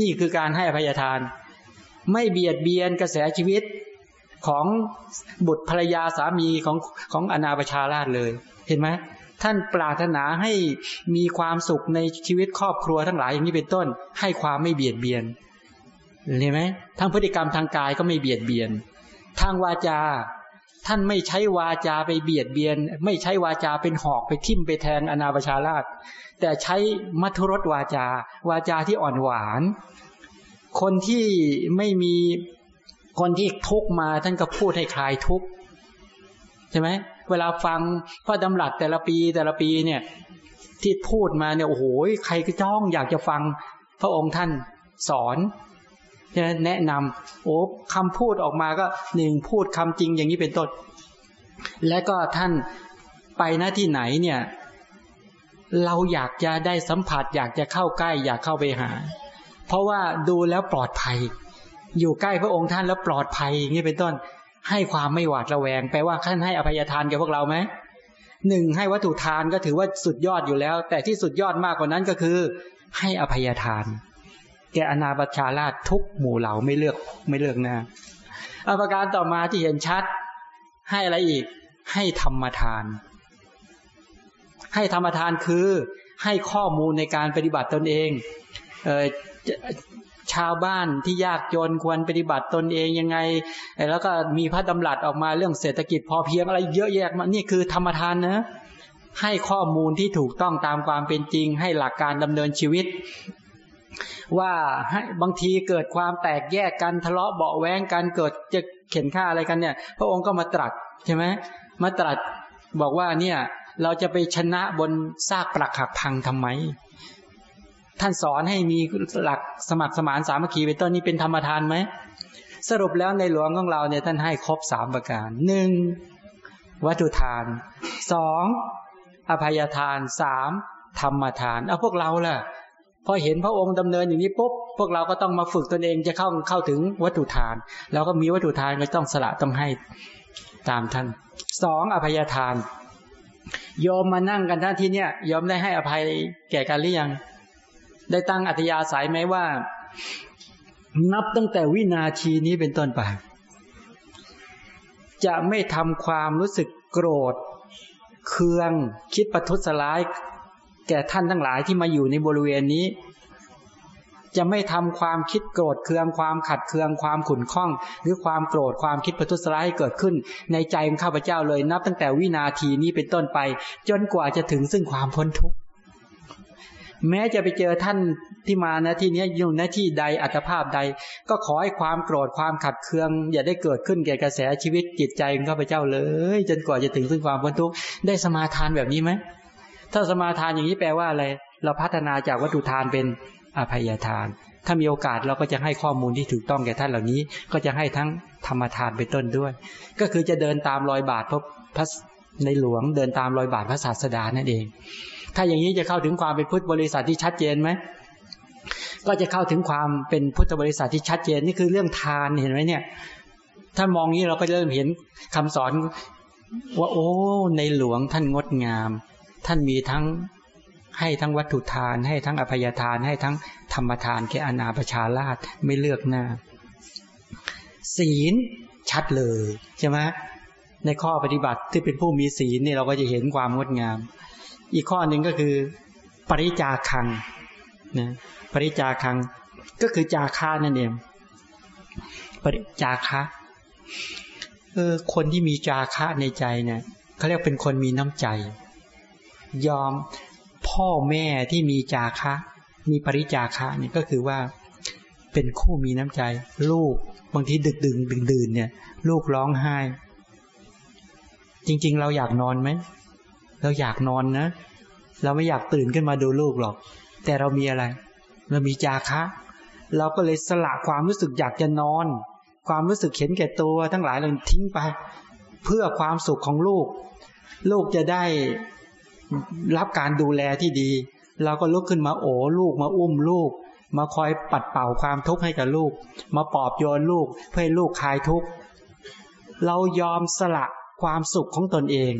นี่คือการให้อภัยทาน ไม่เบียดเบียนกระแสชีวิตของบุตรภรรยาสามีของของอนาประชาราชเลย เห็นไหมท่านปรารถนาให้มีความสุขในชีวิตครอบครัวทั้งหลายอย่างนี้เป็นต้น ให้ความไม่เบียดเบียน เห็นไหมทั้งพฤติกรรมทางกายก็ไม่เบียดเบียน ทางวาจา ท่านไม่ใช้วาจาไปเบียดเบียน ไม่ใช้วาจาเป็นหอกไปทิ่มไปแทงอนาประชาราชแต่ใช้มัทรสวาจา วาจาที่อ่อนหวาน คนที่ไม่มีคนที่ทุกมาท่านก็พูดให้คลายทุกใช่ไหมเวลาฟังพระดำรัสแต่ละปีแต่ละปีเนี่ย ที่พูดมาเนี่ยโอ้โหใครก็จ้องอยากจะฟังพระองค์ท่านสอน แนะนำโอ้คำพูดออกมาก็หนึ่งพูดคำจริงอย่างนี้เป็นต้น และก็ท่านไปหน้าที่ไหนเนี่ย เราอยากจะได้สัมผัส อยากจะเข้าใกล้ อยากเข้าไปหา เพราะว่าดูแล้วปลอดภัย อยู่ใกล้พระองค์ท่านแล้วปลอดภัยอย่างนี้เป็นต้น ให้ความไม่หวาดระแวงแปลว่าท่านให้อภัยทานแก่พวกเราไหมหนึ่งให้วัตถุทานก็ถือว่าสุดยอดอยู่แล้ว แต่ที่สุดยอดมากกว่านั้นก็คือ ให้อภัยทาน แก่อนาบัชาราชทุกหมู่เหล่าไม่เลือกไม่เลือกนะอาการต่อมาที่เห็นชัด ให้อะไรอีก ให้ธรรมทาน ให้ธรรมทานคือให้ข้อมูลในการปฏิบัติตนเองเออชาวบ้านที่ยากจนควรปฏิบัติตนเองยังไง แล้วก็มีพระดำรัสออกมาเรื่องเศรษฐกิจพอเพียงอะไรเยอะแยะมานี่คือธรรมทานนะให้ข้อมูลที่ถูกต้องตามความเป็นจริง ให้หลักการดำเนินชีวิต ว่าให้บางทีเกิดความแตกแยกกันทะเลาะเบาแวงกันเกิดจะเข็นฆ่าอะไรกันเนี่ย พระองค์ก็มาตรัสใช่ไหมมาตรัสบอกว่าเนี่ยเราจะไปชนะบนซากปรักหักพังทำไม ท่านสอนให้มีหลักสมัครสมานสามัคคีเป็นต้นนี้เป็นธรรมทานไหม สรุปแล้วในหลวงของเราเนี่ยท่านให้ครบสามประการหนึ่งวัตถุทานสองอภัยทานสามธรรมทาน เอาพวกเราล่ะ พอเห็นพระองค์ดำเนินอย่างนี้ปุ๊บพวกเราก็ต้องมาฝึกตนเองจะเข้าเข้าถึงวัตถุทานเราก็มีวัตถุทานก็ต้องสละต้องให้ตามท่านสองอภัยทานยอมมานั่งกันท่านที่เนี่ยยอมได้ให้อภัยแก่กันหรือยัง ได้ตั้งอัธยาศัยไหมว่า นับตั้งแต่วินาทีนี้เป็นต้นไป จะไม่ทำความรู้สึกโกรธ เคืองคิดประทุษร้าย แก่ท่านทั้งหลายที่มาอยู่ในบริเวณนี้ จะไม่ทำความคิดโกรธเคืองความขัดเคืองความขุ่นข้อง หรือความโกรธความคิดประทุษร้ายให้เกิดขึ้น ในใจของข้าพเจ้าเลยนับตั้งแต่วินาทีนี้เป็นต้นไป จนกว่าจะถึงซึ่งความพ้นทุกข์แม้จะไปเจอท่านที่มานะที่นี้อยู่ในที่ใดอัตภาพใด ก็ขอให้ความโกรธความขัดเคือง อย่าได้เกิดขึ้นแก่กระแสชีวิตจิตใจของข้าพเจ้าเลย จนกว่าจะถึงซึ่งความพ้นทุกข์ได้สมาทานแบบนี้ไหม ถ้าสมาทานอย่างนี้แปลว่าอะไร เราพัฒนาจากวัตถุทานเป็นอภัยทาน ถ้ามีโอกาสเราก็จะให้ข้อมูลที่ถูกต้องแก่ท่านเหล่านี้ ก็จะให้ทั้งธรรมทานไปต้นด้วย ก็คือจะเดินตามรอยบาทพระในหลวงเดินตามรอยบาทพระศาสดานั่นเอง ถ้าอย่างนี้จะเข้าถึงความเป็นพุทธบริษัทที่ชัดเจนไหมก็จะเข้าถึงความเป็นพุทธบริษัทที่ชัดเจนนี่คือเรื่องทานเห็นไหมเนี่ย ถ้ามองนี้เราก็เริ่มเห็นคำสอนว่าโอ้ในหลวงท่านงดงาม ท่านมีทั้งให้ทั้งวัตถุทาน ให้ทั้งอภัยทาน ให้ทั้งธรรมทานแค่อนาประชาราชไม่เลือกหน้า ศีลชัดเลยใช่ไหมในข้อปฏิบัติที่เป็นผู้มีศีลนี่เราก็จะเห็นความงดงาม อีกข้อหนึ่งก็คือ ปริจาคังนะปริจาคังก็คือจาคานั่นเองปริจาคะเออคนที่มีจาคะในใจเนี่ยเขาเรียกเป็นคนมีน้ำใจ ยอมพ่อแม่ที่มีจาคะ มีปริจาคะเนี่ยก็คือว่าเป็นคู่มีน้ำใจ ลูกบางทีดึกดึงดึงดื่นเนี่ย ลูกร้องไห้ จริง ๆ เราอยากนอนไหมเราอยากนอนนะ เราไม่อยากตื่นขึ้นมาดูลูกหรอก แต่เรามีอะไร เรามีจาคะ เราก็เลยสละความรู้สึกอยากจะนอน ความรู้สึกเข็นแก่ตัว ทั้งหลายเราทิ้งไป เพื่อความสุขของลูก ลูกจะได้ รับการดูแลที่ดี เราก็ลุกขึ้นมาโอ้ลูกมาอุ้มลูก มาคอยปัดเป่าความทุกข์ให้กับลูก มาปลอบโยนลูกเพื่อให้ลูกคลายทุกข์เรายอมสละความสุขของตนเอง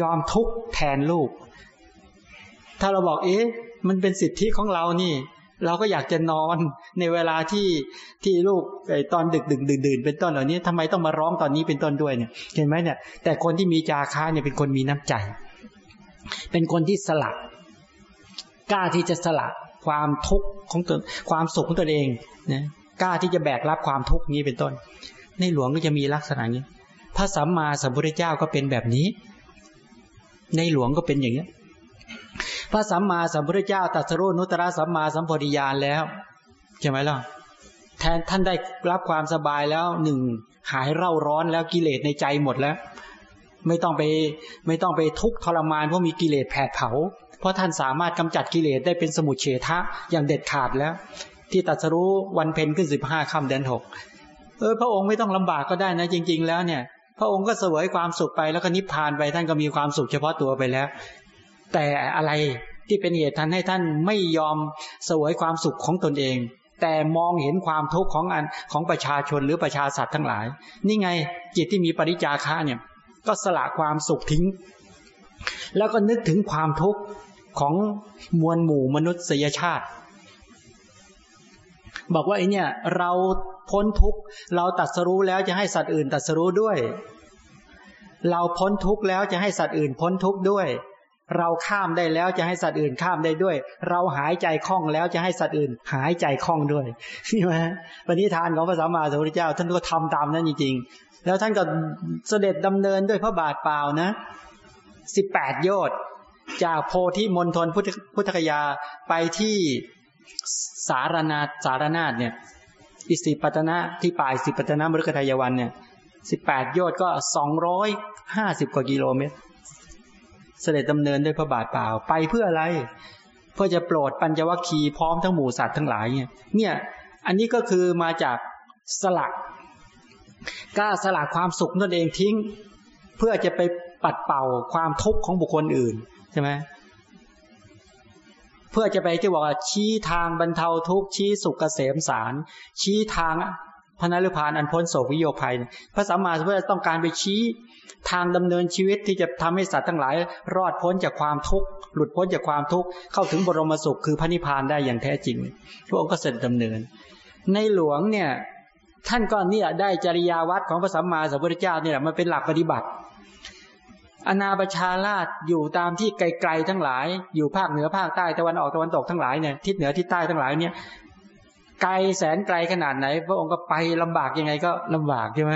ยอมทุกข์แทนลูก ถ้าเราบอกเอ๊ะมันเป็นสิทธิของเรานี่ เราก็อยากจะนอนในเวลาที่ที่ลูกไอตอนดึกดึกดื่นดื่นเป็นต้นเหล่านี้ทำไมต้องมาร้องตอนนี้เป็นต้นด้วยเนี่ย เห็นไหมเนี่ย แต่คนที่มีจาค้าเนี่ยเป็นคนมีน้ำใจ เป็นคนที่สละกล้าที่จะสละความทุกข์ของตนความสุขของตนเองนะกล้าที่จะแบกรับความทุกข์นี้เป็นต้น ในหลวงก็จะมีลักษณะนี้พระสัมมาสัมพุทธเจ้าก็เป็นแบบนี้ ในหลวงก็เป็นอย่างนี้พระสัมมาสัมพุทธเจ้าตรัสรู้นุตตะสัมมาสัมปวิญาณแล้วใช่ไหมล่ะแทนท่านได้รับความสบายแล้วหนึ่งหายเร่าร้อนแล้วกิเลสในใจหมดแล้ว ไม่ต้องไปไม่ต้องไปทุกข์ทรมานเพราะมีกิเลสแผดเผา เพราะท่านสามารถกำจัดกิเลสได้เป็นสมุทเฉทะอย่างเด็ดขาดแล้ว ที่ตรัสรู้วันเพ็ญขึ้นสิบห้าค่ำเดือนหกเออพระองค์ไม่ต้องลำบากก็ได้นะจริง ๆ แล้วเนี่ย พระองค์ก็เสวยความสุขไปแล้วก็นิพพานไปท่านก็มีความสุขเฉพาะตัวไปแล้ว แต่อะไรที่เป็นเหตุทันให้ท่านไม่ยอมเสวยความสุขของตนเอง แต่มองเห็นความทุกข์ของอันของประชาชนหรือประชาสัตว์ทั้งหลาย นี่ไงจิตที่มีปริจาคะเนี่ย ก็สละความสุขทิ้ง แล้วก็นึกถึงความทุกข์ของมวลหมู่มนุษยชาติ บอกว่าไอเนี่ยเราพ้นทุกข์เราตัดสรู้แล้วจะให้สัตว์อื่นตัดสรู้ด้วย เราพ้นทุกข์แล้วจะให้สัตว์อื่นพ้นทุกข์ด้วย เราข้ามได้แล้วจะให้สัตว์อื่นข้ามได้ด้วย เราหายใจคล่องแล้วจะให้สัตว์อื่น หายใจคล่องด้วยใช่ไหมวันนี้ทานของพระสัมมาสัมพุทธเจ้า ท่านก็ทำตามนั้นจริง แล้วท่านก็เสด็จดำเนินด้วยพระบาทเปล่านะสิบแปดโยชน์จากโพธิมณฑลพุทธคยาไปที่สารนาสารนาฏเนี่ยอิสิปตนะที่ป่ายสิปตนะมฤคทายวันเนี่ยสิบแปดโยชน์ก็สองร้อยห้าสิบกว่ากิโลเมตร เสด็จดำเนินด้วยพระบาทเปล่าไปเพื่ออะไร เพื่อจะโปรดปัญจวัคคีย์พร้อมทั้งหมู่สัตว์ทั้งหลายเนี่ยเนี่ย อันนี้ก็คือมาจากสลัก กล้าสละความสุขตนเองทิ้ง เพื่อจะไปปัดเป่าความทุกข์ของบุคคลอื่นใช่ไหมเพื่อจะไปที่บอกว่าชี้ทางบรรเทาทุกข์ชี้สุขเกษมสาร ชี้ทางพระนรุพานอันพ้นโศกวิโยภัย พระสัมมาสัมพุทธเจ้าต้องการไปชี้ทางดำเนินชีวิตที่จะทำให้สัตว์ทั้งหลาย รอดพ้นจากความทุกข์หลุดพ้นจากความทุกข์เข้าถึงบรมสุขคือพระนิพพานได้อย่างแท้จริงพระองค์ก็เสด็จดำเนิน ในหลวงเนี่ย ท่านก็เนี่ยได้จริยาวัดของพระสัมมาสัมพุทธเจ้าเนี่ยมันเป็นหลักปฏิบัติ อนาประชาราชอยู่ตามที่ไกลๆทั้งหลาย อยู่ภาคเหนือภาคใต้ตะวันออกตะวันตกทั้งหลายเนี่ยทิศเหนือทิศใต้ทั้งหลายเนี่ยไกลแสนไกลขนาดไหน พระองค์ก็ไปลำบากยังไงก็ลำบากใช่ไหม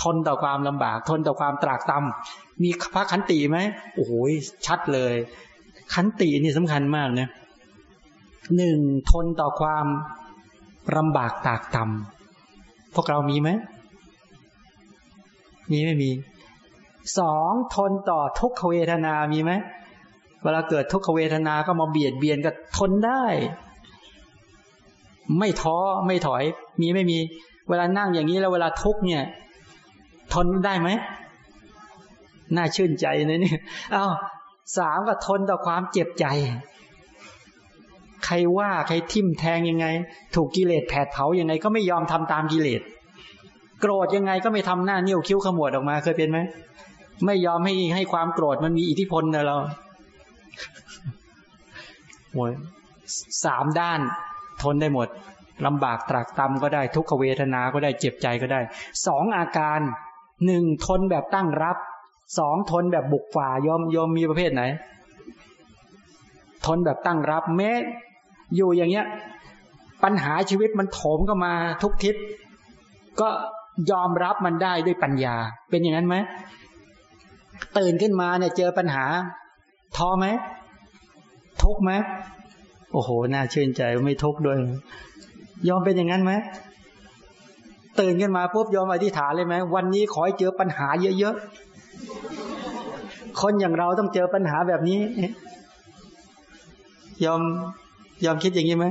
ทนต่อความลำบาก ทนต่อความตรากตำมีพระขันติไหมโอ้โหชัดเลย ขันตินี่สำคัญมากนะหนึ่งทนต่อความลำบากตากตำ พวกเรามีไหม มีไม่มี สองทนต่อทุกขเวทนามีไหม เวลาเกิดทุกขเวทนาก็มาเบียดเบียนก็ทนได้ ไม่ท้อไม่ถอย มีไม่มี เวลานั่งอย่างนี้แล้วเวลาทุกเนี่ย ทนได้ไหม น่าชื่นใจนะนี่เอาสามก็ทนต่อความเจ็บใจ รว่าใครทิ่มแทงยังไง ถูกกิเลสแผดเผายังไง ก็ไม่ยอมทำตามกิเลส โกรธยังไงก็ไม่ทำหน้านิ้วคิ้วขมวดออกมาเคยเป็นไหมไม่ยอมให้ให้ความโกรธมันมีอิทธิพลนเราหมดสามด้านทนได้หมดลำบากตรากตำก็ได้ทุกขเวทนาก็ได้เจ็บใจก็ได้สองอาการหนึ่งทนแบบตั้งรับสองทนแบบบุกฝ่ายอมยอมมีประเภทไหน ทนแบบตั้งรับแม้ อยู่อย่างเงี้ย ปัญหาชีวิตมันโถมเข้ามาทุกทิศ ก็ยอมรับมันได้ด้วยปัญญา เป็นอย่างนั้นไหมตื่นขึ้นมาเนี่ยเจอปัญหาท้อไหมทุกไหมโอ้โห น่าชื่นใจไม่ทุกด้วย ยอมเป็นอย่างนั้นไหมตื่นขึ้นมาปุ๊บยอมอธิษฐานเลยไหมวันนี้ขอให้เจอปัญหาเยอะๆคนอย่างเราต้องเจอปัญหาแบบนี้ยอม ยอมคิดอย่างนี้ไหม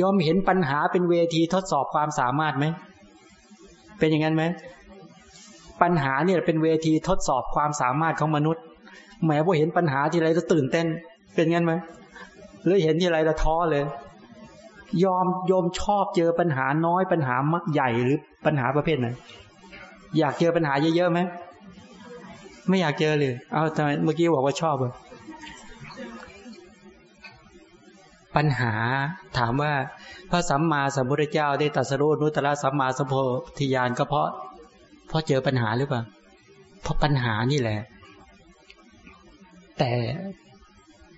ยอมเห็นปัญหาเป็นเวทีทดสอบความสามารถไหม เป็นอย่างนั้นไหม ปัญหาเนี่ยเป็นเวทีทดสอบความสามารถของมนุษย์ แม้พอเห็นปัญหาทีไรจะตื่นเต้น เป็นงั้นไหม หรือเห็นทีไรจะท้อเลย ยอมยอมชอบเจอปัญหาน้อยปัญหามักใหญ่หรือปัญหาประเภทไหน อยากเจอปัญหาเยอะๆไหม ไม่อยากเจอเลย เอาทำไมเมื่อกี้บอกว่าชอบเลย ปัญหาถามว่าพระสัมมาสัมพุทธเจ้าได้ตรัสรู้นุตตะสัมมาสัมโพธิญาณก็เพราะเพราะเจอปัญหาหรือเปล่าเพราะปัญหานี่แหละ แต่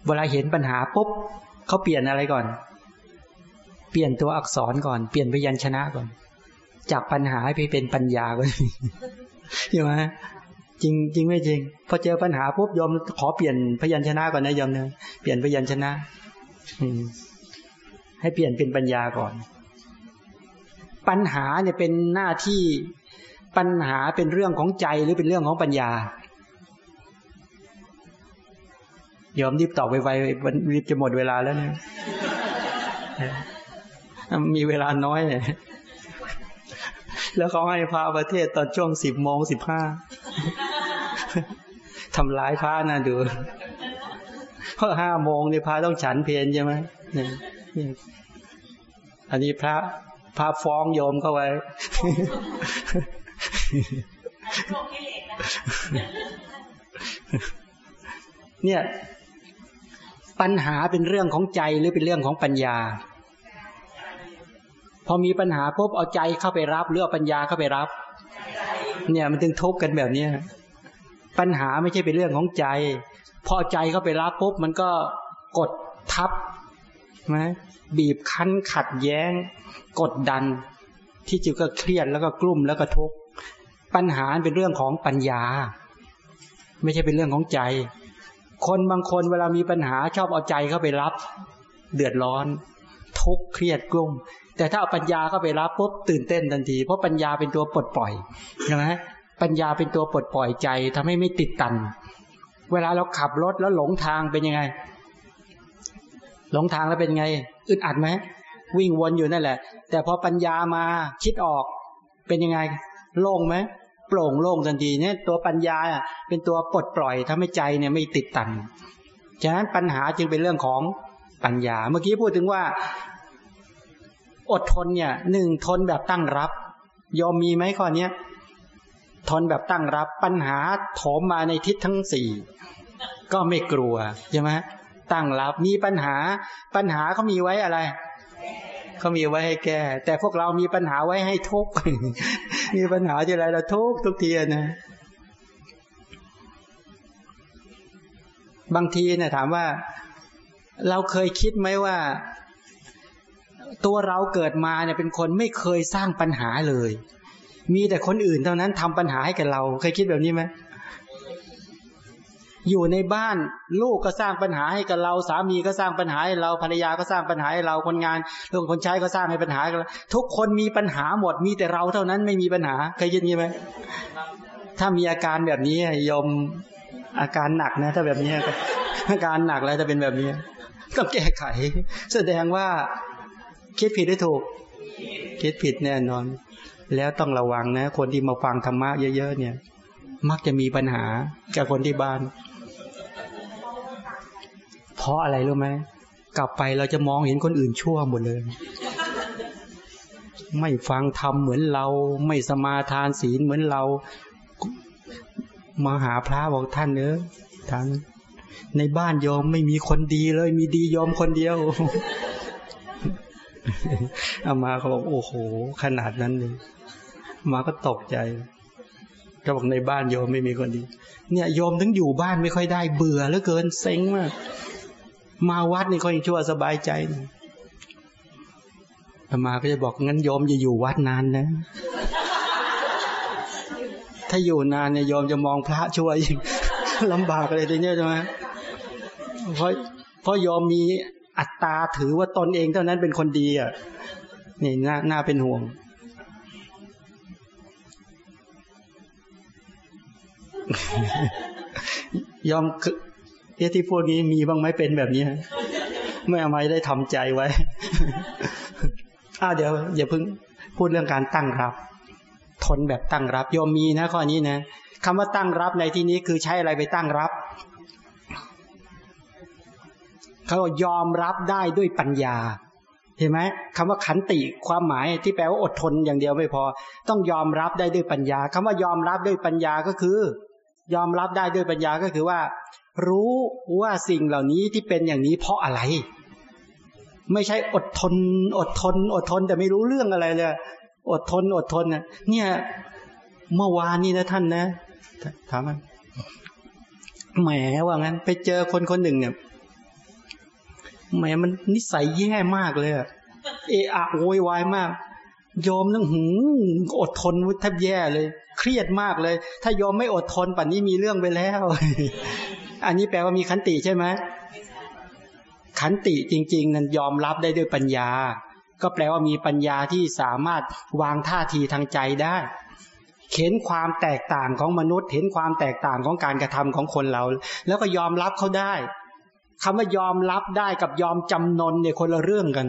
เวลาเห็นปัญหาปุ๊บเขาเปลี่ยนอะไรก่อน เปลี่ยนตัวอักษรก่อน เปลี่ยนพยัญชนะก่อน จากปัญหาให้ไปเป็นปัญญาก่อนใช่ไหมจริงจริงไม่จริง พอเจอปัญหาปุ๊บยอมขอเปลี่ยนพยัญชนะก่อนนะยอมเนะเปลี่ยนพยัญชนะ ให้เปลี่ยนเป็นปัญญาก่อน ปัญหาเนี่ยเป็นหน้าที่ปัญหาเป็นเรื่องของใจหรือเป็นเรื่องของปัญญายอมรีบตอบไวๆรีบจะหมดเวลาแล้วเนี่ยมีเวลาน้อยเลยแล้วเขาให้พาประเทศตอนช่วงสิบโมงสิบห้าทำร้ายพระนะดู เพราะห้าโมงเนี่ยพระต้องฉันเพลนใช่ไหมอันนี้พระพระฟ้องโยมเข้าไว้เนี่ย ปัญหาเป็นเรื่องของใจหรือเป็นเรื่องของปัญญา พอมีปัญหาปุ๊บเอาใจเข้าไปรับหรือเอาปัญญาเข้าไปรับ เนี่ยมันถึงทุกข์กันแบบเนี้ยปัญหาไม่ใช่เป็นเรื่องของใจ พอใจเข้าไปรับปุ๊บมันก็กดทับไหมบีบคั้นขัดแย้ง กดดัน ที่จิตก็เครียดแล้วก็กลุ้มแล้วก็ทุกข์ปัญหาเป็นเรื่องของปัญญา ไม่ใช่เป็นเรื่องของใจ คนบางคนเวลามีปัญหาชอบเอาใจเข้าไปรับ เดือดร้อน ทุกข์เครียดกลุ้มแต่ถ้าเอาปัญญาเข้าไปรับปุ๊บตื่นเต้นทันที เพราะปัญญาเป็นตัวปลดปล่อยใช่ไหมปัญญาเป็นตัวปลดปล่อยใจทำให้ไม่ติดตัน เวลาเราขับรถแล้วหลงทางเป็นยังไง หลงทางแล้วเป็นไง อึดอัดไหมวิ่งวนอยู่นั่นแหละ แต่พอปัญญามาคิดออก เป็นยังไง โล่งไหมโปร่งโล่งทันทีเนี่ยตัวปัญญาเป็นตัวปลดปล่อยทำให้ใจเนี่ยไม่ติดตันฉะนั้นปัญหาจึงเป็นเรื่องของปัญญา เมื่อกี้พูดถึงว่า อดทนเนี่ยหนึ่งทนแบบตั้งรับ ยอมมีไหมข้อเนี้ยทนแบบตั้งรับปัญหาโถมมาในทิศทั้งสี่ ก็ไม่กลัวใช่ไหมตั้งรับมีปัญหาปัญหาเขามีไว้อะไรเขามีไว้ให้แก้ แต่พวกเรามีปัญหาไว้ให้ทุกมีปัญหาที่ไรเราทุกทุกทีนะ บางทีเนี่ยถามว่า เราเคยคิดไหมว่า ตัวเราเกิดมาเนี่ยเป็นคนไม่เคยสร้างปัญหาเลย มีแต่คนอื่นเท่านั้นทำปัญหาให้กับเรา เคยคิดแบบนี้ไหม อยู่ในบ้านลูกก็สร้างปัญหาให้กับเราสามีก็สร้างปัญหาให้เราภรรยาก็สร้างปัญหาให้เราคนงานลูกคนใช้ก็สร้างให้ปัญหาทุกคนมีปัญหาหมดมีแต่เราเท่านั้นไม่มีปัญหาเคยยินไหมถ้ามีอาการแบบนี้ยมอาการหนักนะ ถ้าแบบนี้อาการหนักแล้วจะเป็นแบบนี้ต้องแก้ไข แสดงว่า คิดผิดได้ถูก คิดผิดแน่นอน แล้วต้องระวังนะ คนที่มาฟังธรรมะเยอะๆเนี่ย มักจะมีปัญหากับคนที่บ้าน เพราะอะไรรู้ไหมกลับไปเราจะมองเห็นคนอื่นชั่วหมดเลย ไม่ฟังธรรมเหมือนเรา ไม่สมาทานศีลเหมือนเรามาหาพระบอกท่านเนอะท่านในบ้านยอมไม่มีคนดีเลย มีดียอมคนเดียวเอามาเขาบอกโอ้โห ขนาดนั้นเลยมาก็ตกใจก็บอกในบ้านโยมไม่มีคนดี เนี่ยโยมถึงอยู่บ้านไม่ค่อยได้เบื่อเหลือเกินเซ็งมาก มาวัดนี่ก็ยังชั่วสบายใจธรรมาก็จะบอกงั้นโยมจะอยู่วัดนานนะ ถ้าอยู่นานเนี่ยโยมจะมองพระช่วยลำบากอะไรตัวเนี้ยใช่ไหมเพราะเพราะโยมมีอัตตาถือว่าตนเองเท่านั้นเป็นคนดีอะนี่น่าน่าเป็นห่วง ยอม เอ๊ะที่พวกนี้มีบ้างไหมเป็นแบบนี้ไม่เอาไว้ได้ทำใจไว้อ้าเดี๋ยวอย่าเพิ่งพูดเรื่องการตั้งรับ ทนแบบตั้งรับโยมมีนะข้อนี้นะคำว่าตั้งรับในที่นี้คือใช้อะไรไปตั้งรับเขายอมรับได้ด้วยปัญญาเห็นไหมคำว่าขันติความหมายที่แปลว่าอดทนอย่างเดียวไม่พอ ต้องยอมรับได้ด้วยปัญญาคำว่ายอมรับด้วยปัญญาก็คือ ยอมรับได้ด้วยปัญญาก็คือว่า รู้ว่าสิ่งเหล่านี้ที่เป็นอย่างนี้เพราะอะไร ไม่ใช่อดทน อดทน อดทน แต่ไม่รู้เรื่องอะไรเลย อดทน อดทนเนี่ยเนี่ยเมื่อวานนี้นะท่านนะถามมันแหมว่างั้น ไปเจอคนคนหนึ่งเนี่ยแหมมันนิสัยแย่มากเลยเอะอะโวยวายมากยอมนั่งหือดทนแทบแย่เลย เครียดมากเลย ถ้ายอมไม่อดทนป่านนี้มีเรื่องไปแล้ว อันนี้แปลว่ามีขันติใช่ไหมขันติจริง ๆ นั้นยอมรับได้ด้วยปัญญา ก็แปลว่ามีปัญญาที่สามารถวางท่าทีทางใจได้เห็นความแตกต่างของมนุษย์ เห็นความแตกต่างของการกระทำของคนเรา แล้วก็ยอมรับเขาได้คำว่ายอมรับได้กับยอมจำนนเนี่ยคนละเรื่องกัน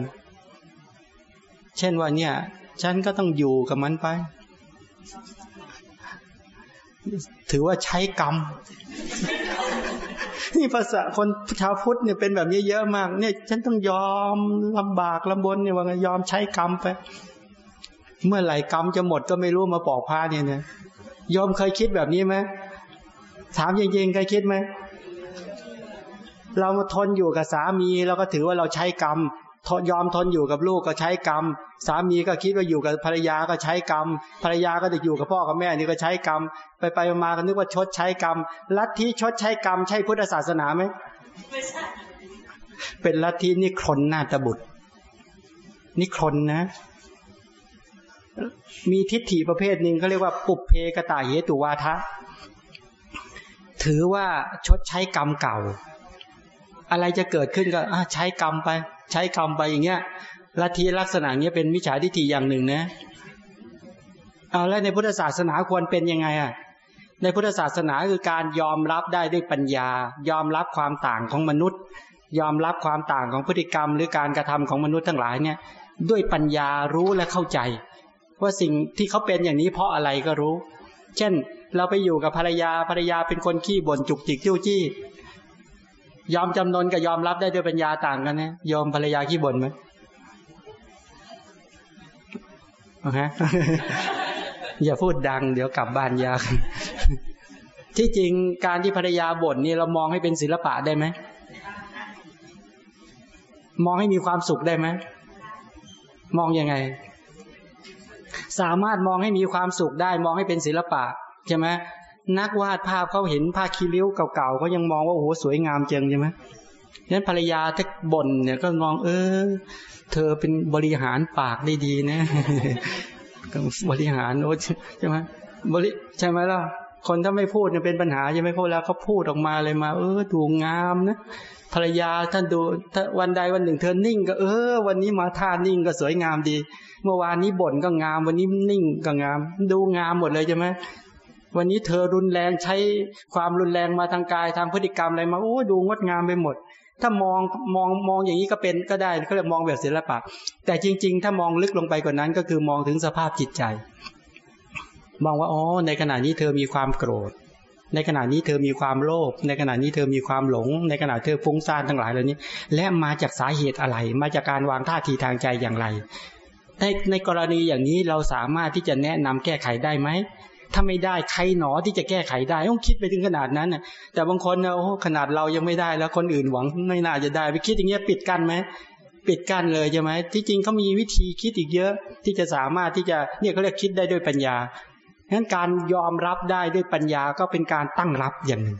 เช่นว่าเนี่ย ฉันก็ต้องอยู่กับมันไป ถือว่าใช้กรรม นี่ภาษาคนชาวพุทธเนี่ยเป็นแบบนี้เยอะมาก เนี่ย ฉันต้องยอมลำบากลำบนเนี่ยว่าไงยอมใช้กรรมไป เมื่อไหร่กรรมจะหมดก็ไม่รู้มาปอกผ้าเนี่ยเนี่ยยอมเคยคิดแบบนี้ไหมถามจริงๆเคยคิดไหมเราทนอยู่กับสามีเราก็ถือว่าเราใช้กรรม ทยอมทนอยู่กับลูกก็ใช้กรรม สามีก็คิดว่าอยู่กับภรรยาก็ใช้กรรม ภรรยาก็จะอยู่กับพ่อกับแม่นี่ก็ใช้กรรม ไปไปมาก็นึกว่าชดใช้กรรม ลัทธิชดใช้กรรม ใช่พุทธศาสนาไหมไม่ใช่เป็นลัทธินี่ครนนาตบุตรนี่ครนนะ มีทิฏฐิประเภทหนึ่งเขาเรียกว่า ปุเพกตาเหตุวาทะ ถือว่าชดใช้กรรมเก่า อะไรจะเกิดขึ้นก็ใช้กรรมไป ใช้กรรมไปอย่างเงี้ยลัทธิลักษณะเนี้ยเป็นมิจฉาทิฏฐิอย่างหนึ่งนะเอาแล้วในพุทธศาสนาควรเป็นยังไงอะในพุทธศาสนาคือการยอมรับได้ด้วยปัญญา ยอมรับความต่างของมนุษย์ ยอมรับความต่างของพฤติกรรม หรือการกระทำของมนุษย์ทั้งหลายเนี่ย ด้วยปัญญารู้และเข้าใจ ว่าสิ่งที่เขาเป็นอย่างนี้เพราะอะไรก็รู้ เช่น เราไปอยู่กับภรรยาภรรยาเป็นคนขี้บ่นจุกจิกจิ้วจี้ ยอมจำนนกับยอมรับได้ด้วยปัญญาต่างกันนะยอมภรรยาขี้บ่นไหมโอเคอย่าพูดดัง เดี๋ยวกลับบ้านยากที่จริงการที่ภรรยาบ่นนี่เรามองให้เป็นศิลปะได้ไหมมองให้มีความสุขได้ไหมมองยังไง สามารถมองให้มีความสุขได้ มองให้เป็นศิลปะใช่ไหม นักวาดภาพเขาเห็นผ้าคีริ้วเก่าๆเขายังมองว่าโอ้โหสวยงามจังใช่ไหมนั้นภรรยาถ้าบ่นเนี่ยก็มองเออ เธอเป็นบริหารปากได้ดีนะบริหารโอ้ใช่ไหมบริใช่ไหมล่ะคนถ้าไม่พูดเนี่ยเป็นปัญหาใช่ไหมพูดแล้วเขาพูดออกมาเลยมา เออดูงามนะภรรยาท่านดูวันใดวันหนึ่งเธอนิ่ง ก็เออ วันนี้มาท่านิ่งก็สวยงามดี เมื่อวานนี้บ่นก็งาม วันนี้นิ่งก็งาม ดูงามหมดเลยใช่ไหม วันนี้เธอรุนแรงใช้ความรุนแรงมาทางกายทางพฤติกรรมอะไรมาโอ้ดูงดงามไปหมด ถ้ามองมองมองอย่างนี้ก็เป็นก็ได้เขาเรียกมองแบบศิลปะ แต่จริง ๆ ถ้ามองลึกลงไปกว่านั้นก็คือมองถึงสภาพจิตใจ มองว่าอ๋อในขณะนี้เธอมีความโกรธ ในขณะนี้เธอมีความโลภในขณะนี้เธอมีความหลง ในขณะเธอฟุ้งซ่านทั้งหลายเหล่านี้ และมาจากสาเหตุอะไร มาจากการวางท่าทีทางใจอย่างไรในในกรณีอย่างนี้เราสามารถที่จะแนะนำแก้ไขได้ไหม ถ้าไม่ได้ใครหนอที่จะแก้ไขได้ต้องคิดไปถึงขนาดนั้นน่ะแต่บางคนเนี่ยโอ้ขนาดเรายังไม่ได้ แล้วคนอื่นหวังไม่น่าจะได้ ไปคิดอย่างเงี้ยปิดกั้นไหมปิดกั้นเลยใช่ไหมที่จริงเขามีวิธีคิดอีกเยอะ ที่จะสามารถที่จะเนี่ยเขาเรียกคิดได้ด้วยปัญญาฉะนั้นการยอมรับได้ด้วยปัญญาก็เป็นการตั้งรับอย่างหนึ่ง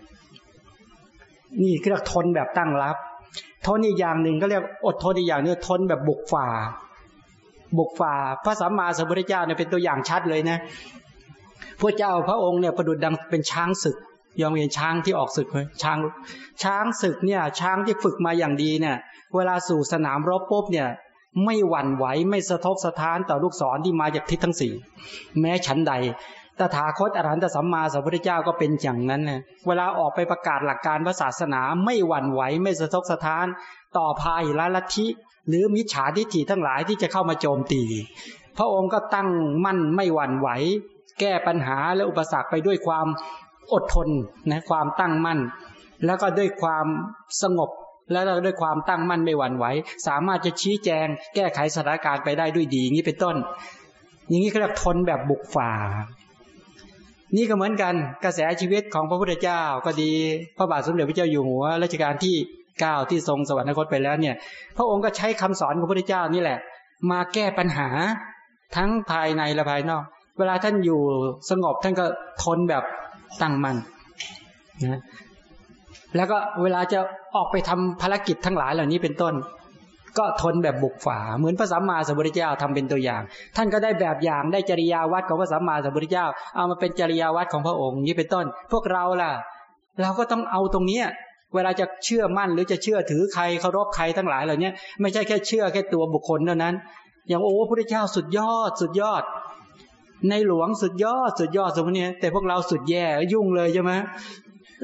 นี่เรียกทนแบบตั้งรับ ทนอีกอย่างหนึ่งก็เรียกอดทนอีกอย่างนึงทนแบบบุกฝ่า บุกฝ่าพระสัมมาสัมพุทธเจ้าเนี่ยเป็นตัวอย่างชัดเลยนะ พระเจ้าพระองค์เนี่ยประดุดดังเป็นช้างศึก ยอมเห็นช้างที่ออกศึกไหมช้างช้างศึกเนี่ยช้างที่ฝึกมาอย่างดีเนี่ย เวลาสู่สนามรบปุ๊บเนี่ย ไม่หวั่นไหวไม่สะทกสะท้านต่อลูกศรที่มาจากทิศทั้งสี่แม้ชั้นใดตถาคตอรหันตสัมมาสัมพุทธเจ้าก็เป็นอย่างนั้นเนะเวลาออกไปประกาศหลักการพระศาสนาไม่หวั่นไหวไม่สะทกสะท้าน ต่อพาหิรลัทธิ หรือมิจฉาทิฏฐิทั้งหลายที่จะเข้ามาโจมตี พระองค์ก็ตั้งมั่นไม่หวั่นไหว แก้ปัญหาและอุปสรรคไปด้วยความอดทนนะความตั้งมั่น แล้วก็ด้วยความสงบ แล้วด้วยความตั้งมั่นไม่หวั่นไหวสามารถจะชี้แจง แก้ไขสถานการณ์ไปได้ด้วยดีนี้เป็นต้น อย่างนี้เขาเรียกทนแบบบุกฝ่า นี่ก็เหมือนกันกระแสชีวิตของพระพุทธเจ้าก็ดี พระบาทสมเด็จพระเจ้าอยู่หัวรัชกาลที่เก้าที่ทรงสวรรคตไปแล้วเนี่ย พระองค์ก็ใช้คำสอนของพระพุทธเจ้านี่แหละ มาแก้ปัญหาทั้งภายในและภายนอก เวลาท่านอยู่สงบท่านก็ทนแบบตั้งมั่นนะแล้วก็เวลาจะออกไปทำภารกิจทั้งหลายเหล่านี้เป็นต้น ก็ทนแบบบุกฝา เหมือนพระสัมมาสัมพุทธเจ้าทำเป็นตัวอย่าง ท่านก็ได้แบบอย่างได้จริยาวัดของพระสัมมาสัมพุทธเจ้า เอามาเป็นจริยาวัดของพระองค์นี้เป็นต้น พวกเราล่ะ เราก็ต้องเอาตรงเนี้ยเวลาจะเชื่อมั่นหรือจะเชื่อถือใครเคารพใครทั้งหลายเหล่านี้ไม่ใช่แค่เชื่อแค่ตัวบุคคลเท่านั้น อย่างโอ้พระพุทธเจ้าสุดยอดสุดยอด ในหลวงสุดยอดสุดยอดสมมติเนี้แต่พวกเราสุดแย่ยุ่งเลยใช่ไหม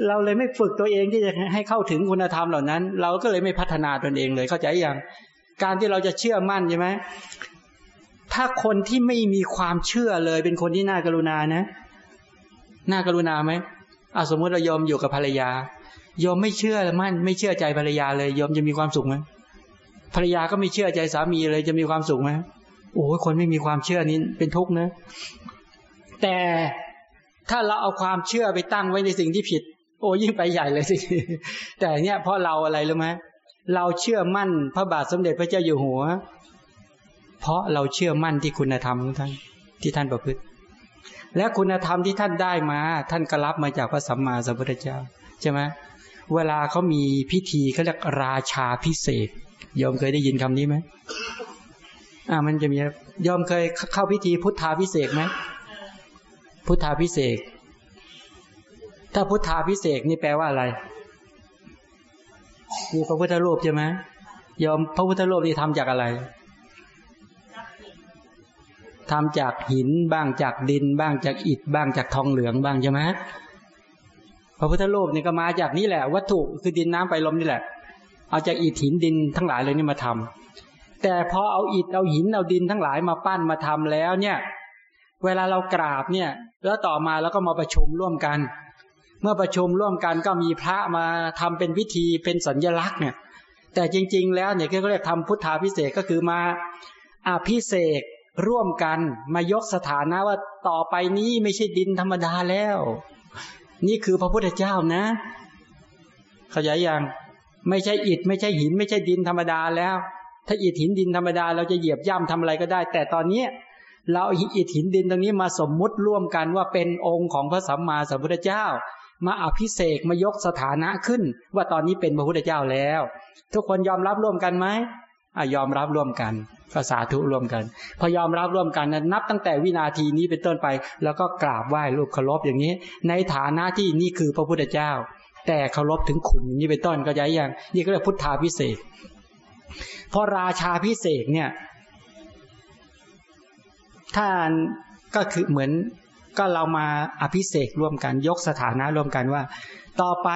เราเลยไม่ฝึกตัวเองที่จะให้เข้าถึงคุณธรรมเหล่านั้น เราก็เลยไม่พัฒนาตนเองเลยเข้าใจยังการที่เราจะเชื่อมั่นใช่ไหมถ้าคนที่ไม่มีความเชื่อเลย เป็นคนที่น่ากรุณานะ น่ากรุณาไหมอาสมมติเรายอมอยู่กับภรรยายอมไม่เชื่อมั่นไม่เชื่อใจภรรยาเลยยอมจะมีความสุขไหมภรรยาก็ไม่เชื่อใจสามีเลยจะมีความสุขไหม โอ้คนไม่มีความเชื่อนี้เป็นทุกข์นะ แต่ถ้าเราเอาความเชื่อไปตั้งไว้ในสิ่งที่ผิด โอ้ยิ่งไปใหญ่เลยสิแต่เนี้ยเพราะเราอะไรรู้ไหมเราเชื่อมั่นพระบาทสมเด็จพระเจ้าอยู่หัว เพราะเราเชื่อมั่นที่คุณธรรมของท่านที่ท่านประพฤติ และคุณธรรมที่ท่านได้มา ท่านก็รับมาจากพระสัมมาสัมพุทธเจ้าใช่ไหมเวลาเขามีพิธีเขาเรียกราชาพิเศษยอมเคยได้ยินคำนี้ไหม อ่ามันจะมียอมเคยเข้าพิธีพุทธาพิเศษไหมพุทธาพิเศษถ้าพุทธาพิเศษนี่แปลว่าอะไร มีพระพุทธรูปใช่ไหมยอมพระพุทธรูปนี่ทำจากอะไรทำจากหินบ้างจากดิน บ้างจากอิฐบ้างจากทองเหลืองบ้างใช่ไหมพระพุทธรูปนี่ก็มาจากนี่แหละ วัตถุคือดินน้ำไปลมนี่แหละ เอาจากอิฐหินดินทั้งหลายเลยนี่มาทำ แต่พอเอาอิฐเอาหินเอาดินทั้งหลายมาปั้นมาทำแล้วเนี่ย เวลาเรากราบเนี่ย แล้วต่อมาแล้วก็มาประชุมร่วมกัน เมื่อประชุมร่วมกันก็มีพระมาทำเป็นพิธีเป็นสัญญลักษณ์เนี่ย แต่จริง ๆ แล้วเนี่ยเขาเรียกทำพุทธาพิเศษก็คือมาอาพิเศษร่วมกันมายกสถานะว่าต่อไปนี้ไม่ใช่ดินธรรมดาแล้ว นี่คือพระพุทธเจ้านะ เข้าใจยังไม่ใช่อิฐไม่ใช่หิน ไม่ใช่ดินธรรมดาแล้ว ถ้าอิฐหินดินธรรมดาเราจะเหยียบย่ำทำอะไรก็ได้ แต่ตอนนี้เราอิฐหินดินตรงนี้มาสมมุติร่วมกันว่าเป็นองค์ของพระสัมมาสัมพุทธเจ้า มาอภิเษกมายกสถานะขึ้น ว่าตอนนี้เป็นพระพุทธเจ้าแล้ว ทุกคนยอมรับร่วมกันไหมอยอมรับร่วมกันก็สาธุร่วมกัน พอยอมรับร่วมกันนั้นนับตั้งแต่วินาทีนี้เป็นต้นไป แล้วก็กราบไหว้รูปเคารพอย่างนี้ ในฐานะที่นี่คือพระพุทธเจ้า แต่เคารพถึงขุนอย่างนี้เป็นต้นก็ย้ายอย่างนี่ก็เรียกพุทธาพิเศษ พอราชาพิเศษเนี่ยท่านก็คือเหมือนก็เรามาอภิเษกร่วมกันยกสถานะร่วมกันว่า ต่อไป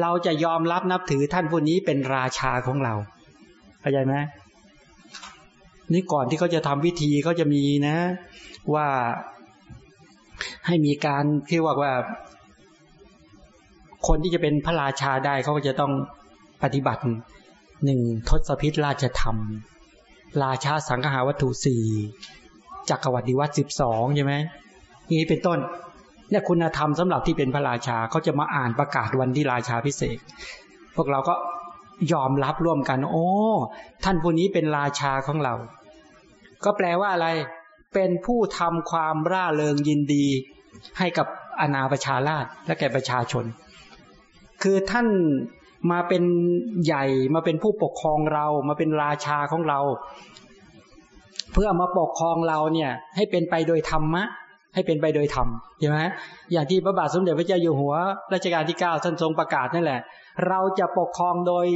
เราจะยอมรับนับถือท่านผู้นี้เป็นราชาของเราเข้าใจไหมนี่ก่อนที่เขาจะทำพิธีเขาจะมีนะ ว่าให้มีการที่ว่าว่า คนที่จะเป็นพระราชาได้เขาก็จะต้องปฏิบัติ หนึ่งทศพิธราชธรรม ราชาสังหาวัตถุสี่จักรวรรดิวัตสิบสองใช่ไหมนี้เป็นต้นเนี่ยคุณธรรมสำหรับที่เป็นพระราชาเขาจะมาอ่านประกาศวันที่ราชาพิเศษ พวกเราก็ยอมรับร่วมกัน โอ้ท่านผู้นี้เป็นราชาของเรา ก็แปลว่าอะไร เป็นผู้ทำความร่าเริงยินดี ให้กับอนาประชาราชและแก่ประชาชน คือท่าน มาเป็นใหญ่มาเป็นผู้ปกครองเรามาเป็นราชาของเรา เพื่อมาปกครองเราเนี่ย ให้เป็นไปโดยธรรมะ ให้เป็นไปโดยธรรมใช่ไหมอย่างที่พระบาทสมเด็จพระเจ้าอยู่หัวรัชกาลที่เก้าท่านทรงประกาศนั่นแหละ เราจะปกครองโดย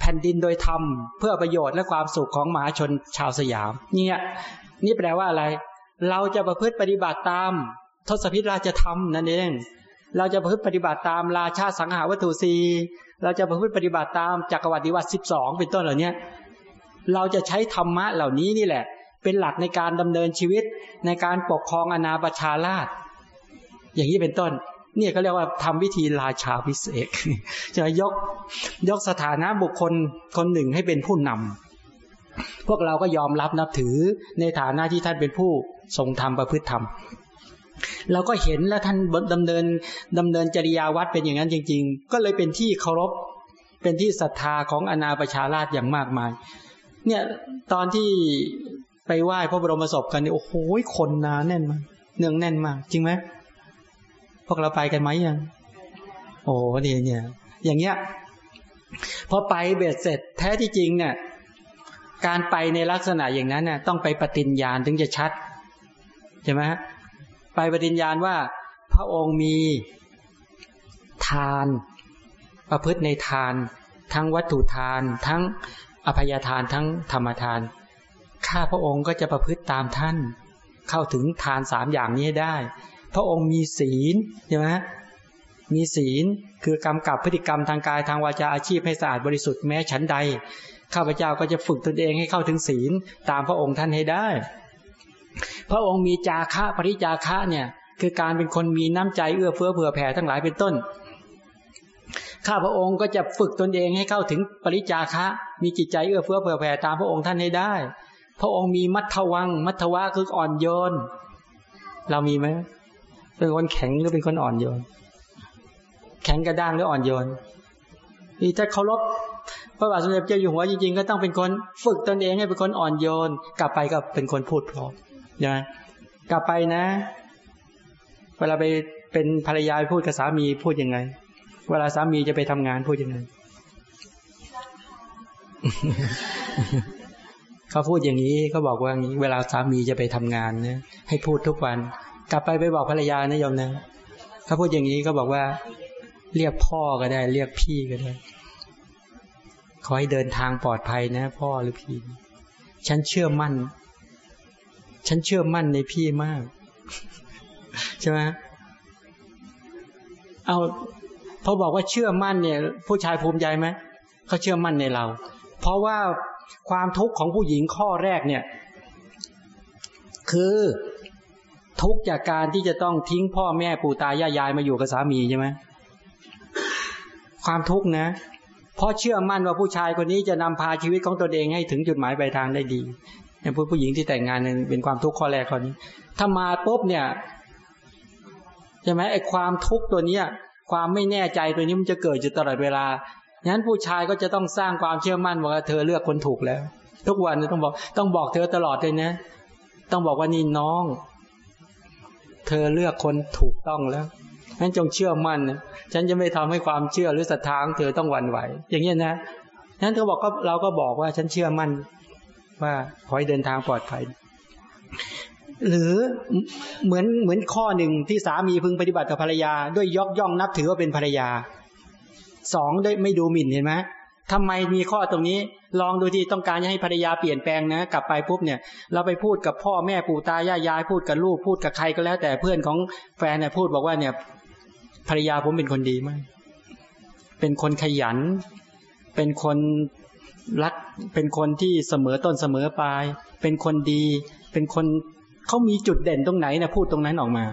แผ่นดินโดยธรรม เพื่อประโยชน์และความสุขของมหาชนชาวสยาม เนี่ยนี่แปลว่าอะไร เราจะประพฤติปฏิบัติตามทศพิธราชธรรมนั่นเองเราจะประพฤติปฏิบัติตามราชาสังหาวัตถุสี เราจะประพฤติปฏิบัติตามจักรวรรดิวัตสิบสองเป็นต้นเหล่านี้เราจะใช้ธรรมะเหล่านี้นี่แหละ เป็นหลักในการดำเนินชีวิตในการปกครองอนาประชาราชอย่างนี้เป็นต้น เนี่ยเขาเรียกว่าทำวิธีราชาพิเศษจะยกยกสถานะบุคคลคนหนึ่งให้เป็นผู้นำพวกเราก็ยอมรับนับถือในฐานะที่ท่านเป็นผู้ทรงธรรมประพฤติธรรม เราก็เห็นแล้วท่านดำเนินดำเนินจริยาวัดเป็นอย่างนั้นจริง ๆ ก็เลยเป็นที่เคารพเป็นที่ศรัทธาของอนาประชาราชอย่างมากมาย เนี่ยตอนที่ไปไหว้พระบรมศพกันเนี่ยโอ้โหคนนาแน่นมากเนืองแน่นมาก จริงไหมพวกเราไปกันไหมยัง โอ้นี่เนี่ย อย่างเงี้ยพอไปเบ็ดเสร็จแท้ที่จริงเนี่ยการไปในลักษณะอย่างนั้นน่ะต้องไปปฏิญญาณถึงจะชัดใช่ไหม ไปปฏิญญาณว่า พระองค์มีทาน ประพฤติในทาน ทั้งวัตถุทาน ทั้งอภัยทานทั้งธรรมทาน ข้าพระองค์ก็จะประพฤติตามท่าน เข้าถึงทานสามอย่างนี้ได้ พระองค์มีศีลใช่ไหมมีศีลคือกำกับพฤติกรรมทางกายทางวาจาอาชีพให้สะอาดบริสุทธิ์แม้ฉันใด ข้าพเจ้าก็จะฝึกตนเองให้เข้าถึงศีลตามพระองค์ท่านให้ได้ พระองค์มีจาคะปริจาคะเนี่ย คือการเป็นคนมีน้ำใจเอื้อเฟื้อเผื่อแผ่ทั้งหลายเป็นต้น ข้าพระองค์ก็จะฝึกตนเองให้เข้าถึงปริจาคะ มีจิตใจเอื้อเฟื้อเผื่อแผ่ตามพระองค์ท่านให้ได้ พระองค์มีมัทวัง มัทวะคืออ่อนโยน เรามีไหมเป็นคนแข็งหรือเป็นคนอ่อนโยน แข็งกระด้างหรืออ่อนโยนนี่ถ้าเคารพพระบาทสมเด็จเจ้าอยู่หัวจริงๆก็ต้องเป็นคนฝึกตนเองให้เป็นคนอ่อนโยน กลับไปก็เป็นคนพูดพร้อ ใช่ไหมกลับไปนะ เวลาไปเป็นภรรยาพูดกับสามีพูดยังไง เวลาสามีจะไปทำงานพูดยังไงเขาพูดอย่างนี้เขาบอกว่าเวลาสามีจะไปทำงานเนี่ยให้พูดทุกวัน กลับไปไปบอกภรรยานะโยมนะถ้าพูดอย่างนี้ก็บอกว่า เรียกพ่อก็ได้ เรียกพี่ก็ได้ขอให้เดินทางปลอดภัยนะ พ่อหรือพี่ ฉันเชื่อมั่น ฉันเชื่อมั่นในพี่มาก ใช่ไหมเอาพอบอกว่าเชื่อมั่นเนี่ย ผู้ชายภูมิใจไหมเขาเชื่อมั่นในเรา เพราะว่าความทุกข์ของผู้หญิงข้อแรกเนี่ย คือทุกข์จากการที่จะต้องทิ้งพ่อแม่ปู่ตายายยายมาอยู่กับสามีใช่ไหมความทุกข์นะ เพราะเชื่อมั่นว่าผู้ชายคนนี้จะนำพาชีวิตของตนเองให้ถึงจุดหมายปลายทางได้ดี อย่างผู้ผู้หญิงที่แต่งงานเป็นความทุกข์ข้อแรกข้อนี้ ถ้ามาปุ๊บเนี่ยใช่ไหมไอ้ความทุกข์ตัวเนี้ย ความไม่แน่ใจตัวนี้มันจะเกิดอยู่ตลอดเวลางั้นผู้ชายก็จะต้องสร้างความเชื่อมั่นว่าเธอเลือกคนถูกแล้ว ทุกวันต้องบอกต้องบอกเธอตลอดเลยนะ ต้องบอกว่านี่น้อง เธอเลือกคนถูกต้องแล้วนั้นจงเชื่อมั่นนะฉันจะไม่ทำให้ความเชื่อหรือศรัทธาของเธอต้องหวั่นไหว อย่างนี้นะนั้นเธอบอกก็เราก็บอกว่าฉันเชื่อมั่น ว่าขอให้เดินทางปลอดภัย หรือเหมือนเหมือนข้อหนึ่งที่สามีพึงปฏิบัติกับภรรยา ด้วยยกย่องนับถือว่าเป็นภรรยาสองด้วยไม่ดูหมิ่นเห็นไหมทำไมมีข้อตรงนี้ ลองดูที่ต้องการให้ภรรยาเปลี่ยนแปลงนะ กลับไปปุ๊บเนี่ย เราไปพูดกับพ่อแม่ปู่ตายายยายพูดกับลูกพูดกับใครก็แล้ว แต่เพื่อนของแฟนเนี่ยพูดบอกว่าเนี่ยภรรยาผมเป็นคนดีมาก เป็นคนขยัน เป็นคน รักเป็นคนที่เสมอต้นเสมอปลาย เป็นคนดี เป็นคนเขามีจุดเด่นตรงไหนนะพูดตรงนั้นออกมา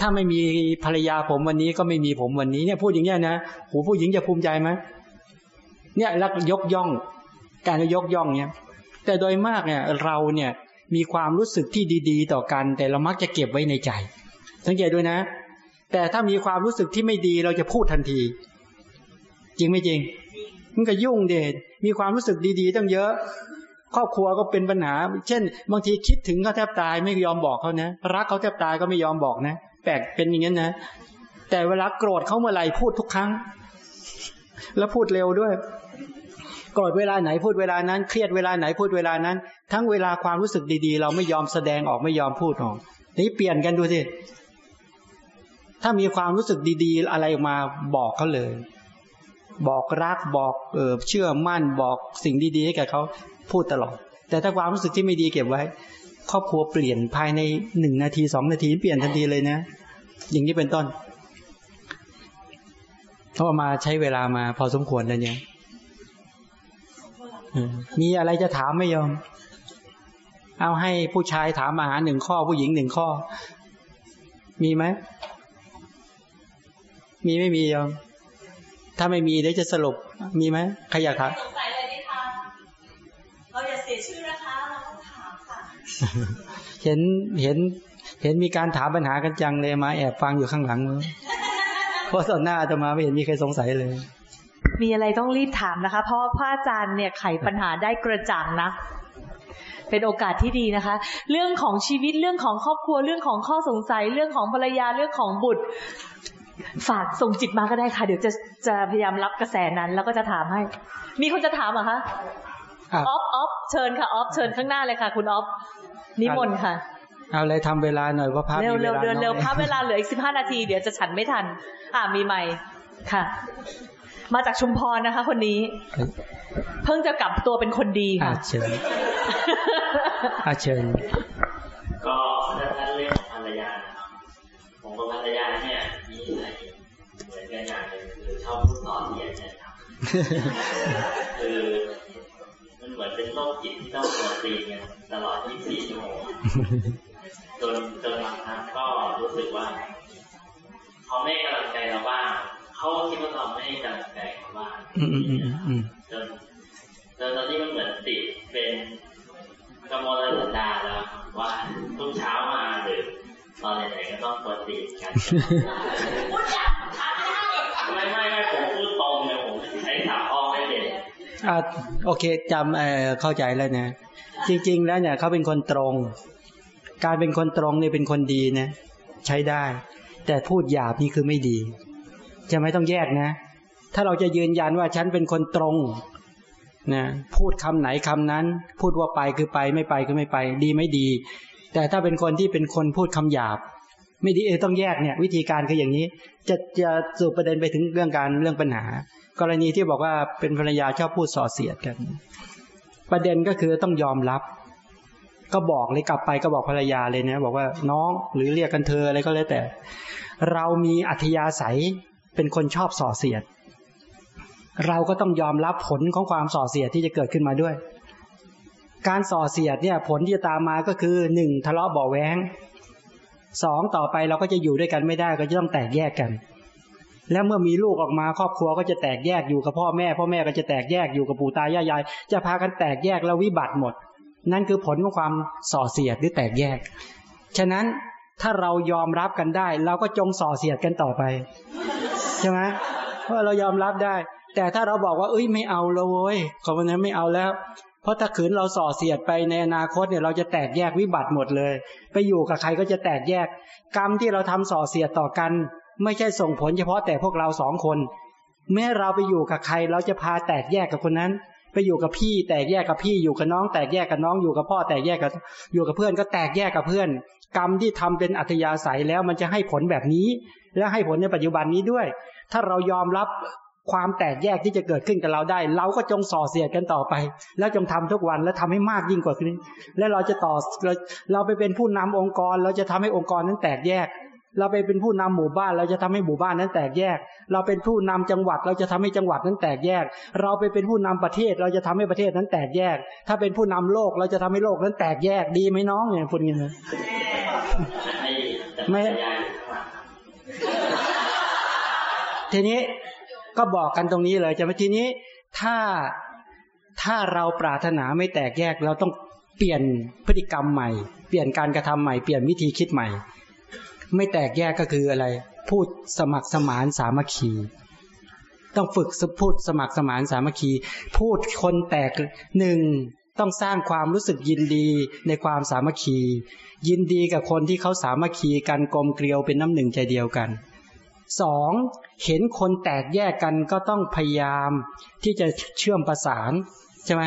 ถ้าไม่มีภรรยาผมวันนี้ก็ไม่มีผมวันนี้เนี่ยพูดอย่างเงี้ยนะหูผู้หญิงจะภูมิใจไหมเนี่ยรักยกย่อง การยกย่องเนี่ยแต่โดยมากเนี่ยเราเนี่ยมีความรู้สึกที่ดี ๆ ต่อกัน แต่เรามักจะเก็บไว้ในใจ สังเกตด้วยนะ แต่ถ้ามีความรู้สึกที่ไม่ดีเราจะพูดทันที จริงไม่จริง มันก็ยุ่งเด็ดมีความรู้สึกดีๆตั้งเยอะ ครอบครัวก็เป็นปัญหา เช่น บางทีคิดถึงเขาแทบตายไม่ยอมบอกเขานะ รักเขาแทบตายก็ไม่ยอมบอกนะ แปลกเป็นอย่างนั้นะ แต่เวลาโกรธเขาเมื่อไหร่พูดทุกครั้ง แล้วพูดเร็วด้วยโกรธเวลาไหนพูดเวลานั้น เครียดเวลาไหนพูดเวลานั้น ทั้งเวลาความรู้สึกดีๆ เราไม่ยอมแสดงออกไม่ยอมพูดออกนี่เปลี่ยนกันดูสิถ้ามีความรู้สึกดี ๆ อะไรออกมาบอกเขาเลย บอกรักบอกเออเชื่อมั่นบอกสิ่งดีๆให้กับเขาพูดตลอด แต่ถ้าความรู้สึกที่ไม่ดีเก็บไว้ ครอบครัวเปลี่ยนภายในหนึ่งนาทีสองนาทีเปลี่ยนทันทีเลยนะ อย่างนี้เป็นต้นเพรามาใช้เวลามาพอสมควรแล้วเนี่ยมีอะไรจะถามไม่ยอม เอาให้ผู้ชายถามอาหารหนึ่งข้อผู้หญิงหนึ่งข้อ มีไหม มีไม่มียอม ถ้าไม่มีเดี๋ยวจะสรุปมีไหมใครอยากถามสงสัยอะไรไหมคะเราอย่าเสียชื่อนะคะเราต้องถามค่ะเห็นเห็นเห็นมีการถามปัญหากันจังเลยมาแอบฟังอยู่ข้างหลังเพราะตอนหน้าจะมาไม่เห็นมีใครสงสัยเลย มีอะไรต้องรีบถามนะคะ เพราะพระอาจารย์เนี่ยไขปัญหาได้กระจ่างนะเป็นโอกาสที่ดีนะคะ เรื่องของชีวิตเรื่องของครอบครัวเรื่องของข้อสงสัย เรื่องของภรรยาเรื่องของบุตร ฝากส่งจิตมาก็ได้ค่ะ เดี๋ยวจะจะพยายามรับกระแสนั้น แล้วก็จะถามให้ มีคนจะถามเหรอคะออฟออฟเชิญค่ะออฟเชิญข้างหน้าเลยค่ะ คุณออฟนิมนต์ค่ะ เอาเลยทำเวลาหน่อยว่าภาพเร็วเร็วเดินเร็วภาพเวลาเหลืออีกสิบห้านาทีเดี๋ยวจะฉันไม่ทัน อ่ามีใหม่ค่ะ มาจากชุมพรนะคะ คนนี้ เพิ่งจะกลับตัวเป็นคนดีค่ะเชิญอาเชิญ คือมันเหมือนเป็นโรคจิตที่ต้องตัวตีกันตลอด 24 ชั่วโมงจนจนบางครั้งก็รู้สึกว่าเขาไม่กำลังใจเราบ้างเขาคิดว่าเราไม่กำลังใจเขาบ้างจนจนตอนนี้มันเหมือนติดเป็นกำมลสันดาแล้วว่าทุกเช้ามาหรือตอนไหนๆก็ต้องปวดติดกันไม่ไม่ไม่ผมพูดตรงเลยผมใช้สับอ้อไม่เป็น อ่าโอเคจำเออเข้าใจแล้วนะจริง ๆ แล้วเนี่ยเขาเป็นคนตรง การเป็นคนตรงเนี่ยเป็นคนดีนะใช้ได้ แต่พูดหยาบนี่คือไม่ดีจะไม่ต้องแยกนะ ถ้าเราจะยืนยันว่าฉันเป็นคนตรงนะพูดคำไหนคำนั้น พูดว่าไปคือไปไม่ไปคือไม่ไป ดีไม่ดี แต่ถ้าเป็นคนที่เป็นคนพูดคำหยาบ ไม่ดีเอต้องแยกเนี่ย วิธีการคืออย่างนี้ จะจะสู่ประเด็นไปถึงเรื่องการเรื่องปัญหา กรณีที่บอกว่าเป็นภรรยาชอบพูดส่อเสียดกัน ประเด็นก็คือต้องยอมรับ ก็บอกเลยกลับไปก็บอกภรรยาเลยนะ บอกว่าน้องหรือเรียกกันเธออะไรก็แล้วแต่ เรามีอัธยาศัยเป็นคนชอบส่อเสียด เราก็ต้องยอมรับผลของความส่อเสียดที่จะเกิดขึ้นมาด้วย การส่อเสียดเนี่ย ผลที่จะตามมาก็คือหนึ่งทะเลาะเบาแวงสองต่อไปเราก็จะอยู่ด้วยกันไม่ได้ก็จะต้องแตกแยกกัน แล้วเมื่อมีลูกออกมาครอบครัวก็จะแตกแยกอยู่กับพ่อแม่ พ่อแม่ก็จะแตกแยกอยู่กับปู่ตายายยาย จะพากันแตกแยกแล้ววิบัติหมด นั่นคือผลของความส่อเสียดหรือแตกแยก ฉะนั้นถ้าเรายอมรับกันได้ เราก็จงส่อเสียดกันต่อไปใช่ไหมเพราะเรายอมรับได้ แต่ถ้าเราบอกว่าเอ้ยไม่เอาแล้วเว้ยของนั้นไม่เอาแล้ว เพราะถ้าขืนเราส่อเสียดไปในอนาคตเนี่ยเราจะแตกแยกวิบัติหมดเลย ไปอยู่กับใครก็จะแตกแยก กรรมที่เราทำส่อเสียดต่อกัน ไม่ใช่ส่งผลเฉพาะแต่พวกเราสองคน แม้เราไปอยู่กับใครเราจะพาแตกแยกกับคนนั้น ไปอยู่กับพี่ แตกแยกกับพี่อยู่กับน้อง แตกแยกกับน้องอยู่กับพ่อ แตกแยกกับอยู่กับเพื่อนก็แตกแยกกับเพื่อน กรรมที่ทำเป็นอัธยาศัยแล้วมันจะให้ผลแบบนี้ และให้ผลในปัจจุบันนี้ด้วย ถ้าเรายอมรับความแตกแยกที่จะเกิดขึ้นกับเราได้ เราก็จงส่อเสียดกันต่อไป แล้วจงทำทุกวันและทำให้มากยิ่งกว่านี้ และเราจะต่อเราเราไปเป็นผู้นำองค์กร เราจะทำให้องค์กรนั้นแตกแยก เราไปเป็นผู้นำหมู่บ้านเราจะทำให้หมู่บ้านนั้นแตกแยก เราเป็นผู้นำจังหวัดเราจะทำให้จังหวัดนั้นแตกแยก เราไปเป็นผู้นำประเทศเราจะทำให้ประเทศนั้นแตกแยก ถ้าเป็นผู้นำโลกเราจะทำให้โลกนั้นแตกแยกดีไหมน้องเนี่ยพูดงี้นะไม่ทีนี้ก็บอกกันตรงนี้เลยจะมาทีนี้ถ้าถ้าเราปรารถนาไม่แตกแยกเราต้องเปลี่ยนพฤติกรรมใหม่ เปลี่ยนการกระทำใหม่ เปลี่ยนวิธีคิดใหม่ ไม่แตกแยกก็คืออะไร พูดสมัครสมานสามัคคี ต้องฝึกพูดสมัครสมานสามัคคี พูดคนแตกหนึ่งต้องสร้างความรู้สึกยินดีในความสามัคคี ยินดีกับคนที่เขาสามัคคีกันกลมเกลียวเป็นน้ำหนึ่งใจเดียวกันสองเห็นคนแตกแยกกันก็ต้องพยายามที่จะเชื่อมประสานใช่ไหม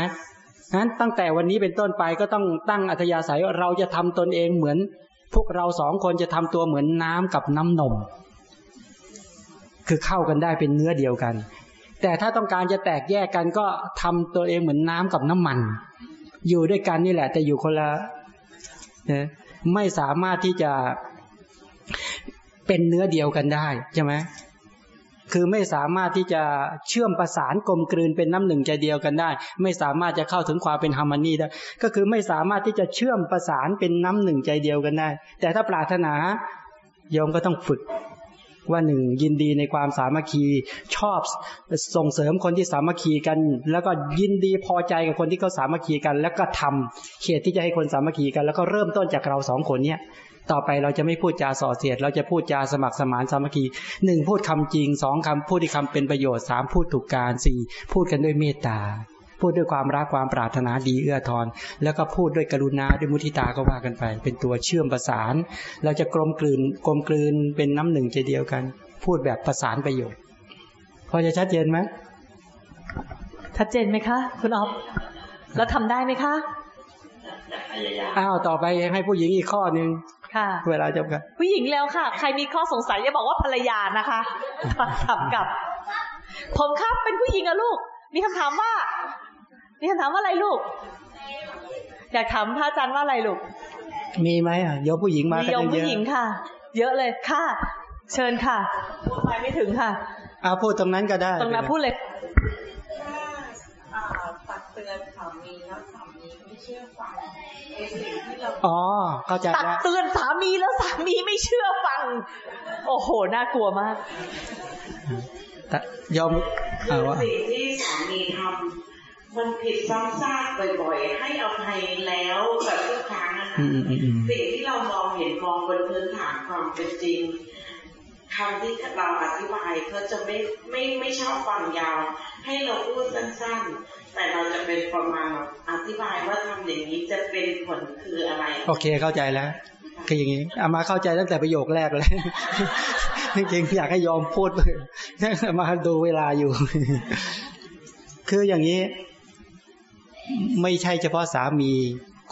นั้นตั้งแต่วันนี้เป็นต้นไปก็ต้องตั้งอัธยาศัยเราจะทำตนเองเหมือน พวกเราสองคนจะทำตัวเหมือนน้ำกับน้ำนม คือเข้ากันได้เป็นเนื้อเดียวกัน แต่ถ้าต้องการจะแตกแยกกันก็ทำตัวเองเหมือนน้ำกับน้ำมัน อยู่ด้วยกันนี่แหละ แต่อยู่คนละนะไม่สามารถที่จะเป็นเนื้อเดียวกันได้ใช่ไหม คือไม่สามารถที่จะเชื่อมประสานกลมกลืนเป็นน้ำหนึ่งใจเดียวกันได้ ไม่สามารถจะเข้าถึงความเป็นฮาร์มนีได้ ก็คือไม่สามารถที่จะเชื่อมประสานเป็นน้ำหนึ่งใจเดียวกันได้ แต่ถ้าปรารถนาโยมก็ต้องฝึกว่าหนึ่งยินดีในความสามัคคีชอบส่งเสริมคนที่สามัคคีกัน แล้วก็ยินดีพอใจกับคนที่เขาสามัคคีกัน แล้วก็ทำเขตที่จะให้คนสามัคคีกัน แล้วก็เริ่มต้นจากเราสองคนเนี้ย ต่อไปเราจะไม่พูดจาส่อเสียด เราจะพูดจาสมัครสมานสามัคคีหนึ่งพูดคำจริงสองคำพูดที่คำเป็นประโยชน์สามพูดถูกการสี่พูดกันด้วยเมตตา พูดด้วยความรักความปรารถนาดีเอื้อทอนแล้วก็พูดด้วยกรุณาด้วยมุทิตาก็ว่ากันไป เป็นตัวเชื่อมประสาน เราจะกลมกลืนกลมกลืนเป็นน้ำหนึ่งใจเดียวกัน พูดแบบประสานประโยชน์พอจะชัดเจนไหมชัดเจนไหมคะ คุณอ๊อฟแล้วทำได้ไหมคะจะพยายามอ้าวต่อไปให้ผู้หญิงอีกข้อหนึ่ง ค่ะ เวลาจบกันผู้หญิงแล้วค่ะ ใครมีข้อสงสัยอย่าบอกว่าภรรยานะคะถามกลับ ผมครับเป็นผู้หญิงอะลูก มีคำถามว่า มีคำถามว่าอะไรลูก อยากถามพระอาจารย์ว่าอะไรลูก มีไหมอะโยมผู้หญิงมามีกันโยมเยผู้อะหญิงค่ะ เยอะเลยค่ะ เชิญค่ะไปไม่ถึงค่ะเอาพูดตรงนั้นก็ได้ ตรงนั้นพูดเลยอ่าตักเตือนสามีแล้วสามีไม่เชื่อฟังในสิ่งที่เรา อ๋อ เข้าใจตักแล้วเตือนสามีแล้วสามีไม่เชื่อฟัง โอ้โห น่ากลัวมากแต่ยอมคืเอาอว่าสิ่งที่สามีทำมันผิดซ้ำซากบ่อยๆ ให้อภัยแล้วแบบทุกครั้งอะค่ะอืมอืมอืมสิ่งที่เรามองเห็นมองบนพื้นฐานความเป็นจริงคำที่เราอธิบายเขาจะไม่ไม่ไม่ชอบฟังยาว ให้เราพูดสั้นๆ แต่เราจะเป็นประมาณแบบอธิบายว่าทำอย่างนี้จะเป็นผลคืออะไร โอเคเข้าใจแล้ว คืออย่างนี้อามาเข้าใจตั้งแต่ประโยคแรกเลยจริงๆอยากให้ยอมพูดเลยมาดูเวลาอยู่ คืออย่างนี้ ไม่ใช่เฉพาะสามี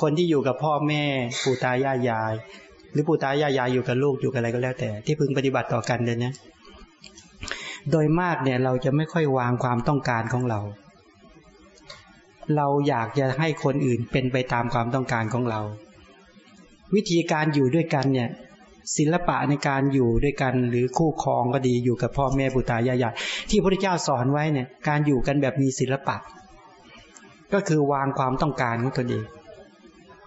คนที่อยู่กับพ่อแม่ ปู่ตายายยาย หรือปู่ตายายยายอยู่กับลูกอยู่กับอะไรก็แล้วแต่ ที่พึงปฏิบัติต่อกันเดี๋ยวนี้โดยมากเนี่ยเราจะไม่ค่อยวางความต้องการของเรา เราอยากจะให้คนอื่นเป็นไปตามความต้องการของเรา วิธีการอยู่ด้วยกันเนี่ยศิลปะในการอยู่ด้วยกันหรือคู่ครองก็ดีอยู่กับพ่อแม่ปู่ตายายาที่พระพุทธเจ้าสอนไว้เนี่ยการอยู่กันแบบมีศิลปะ ก็คือวางความต้องการของตนเอง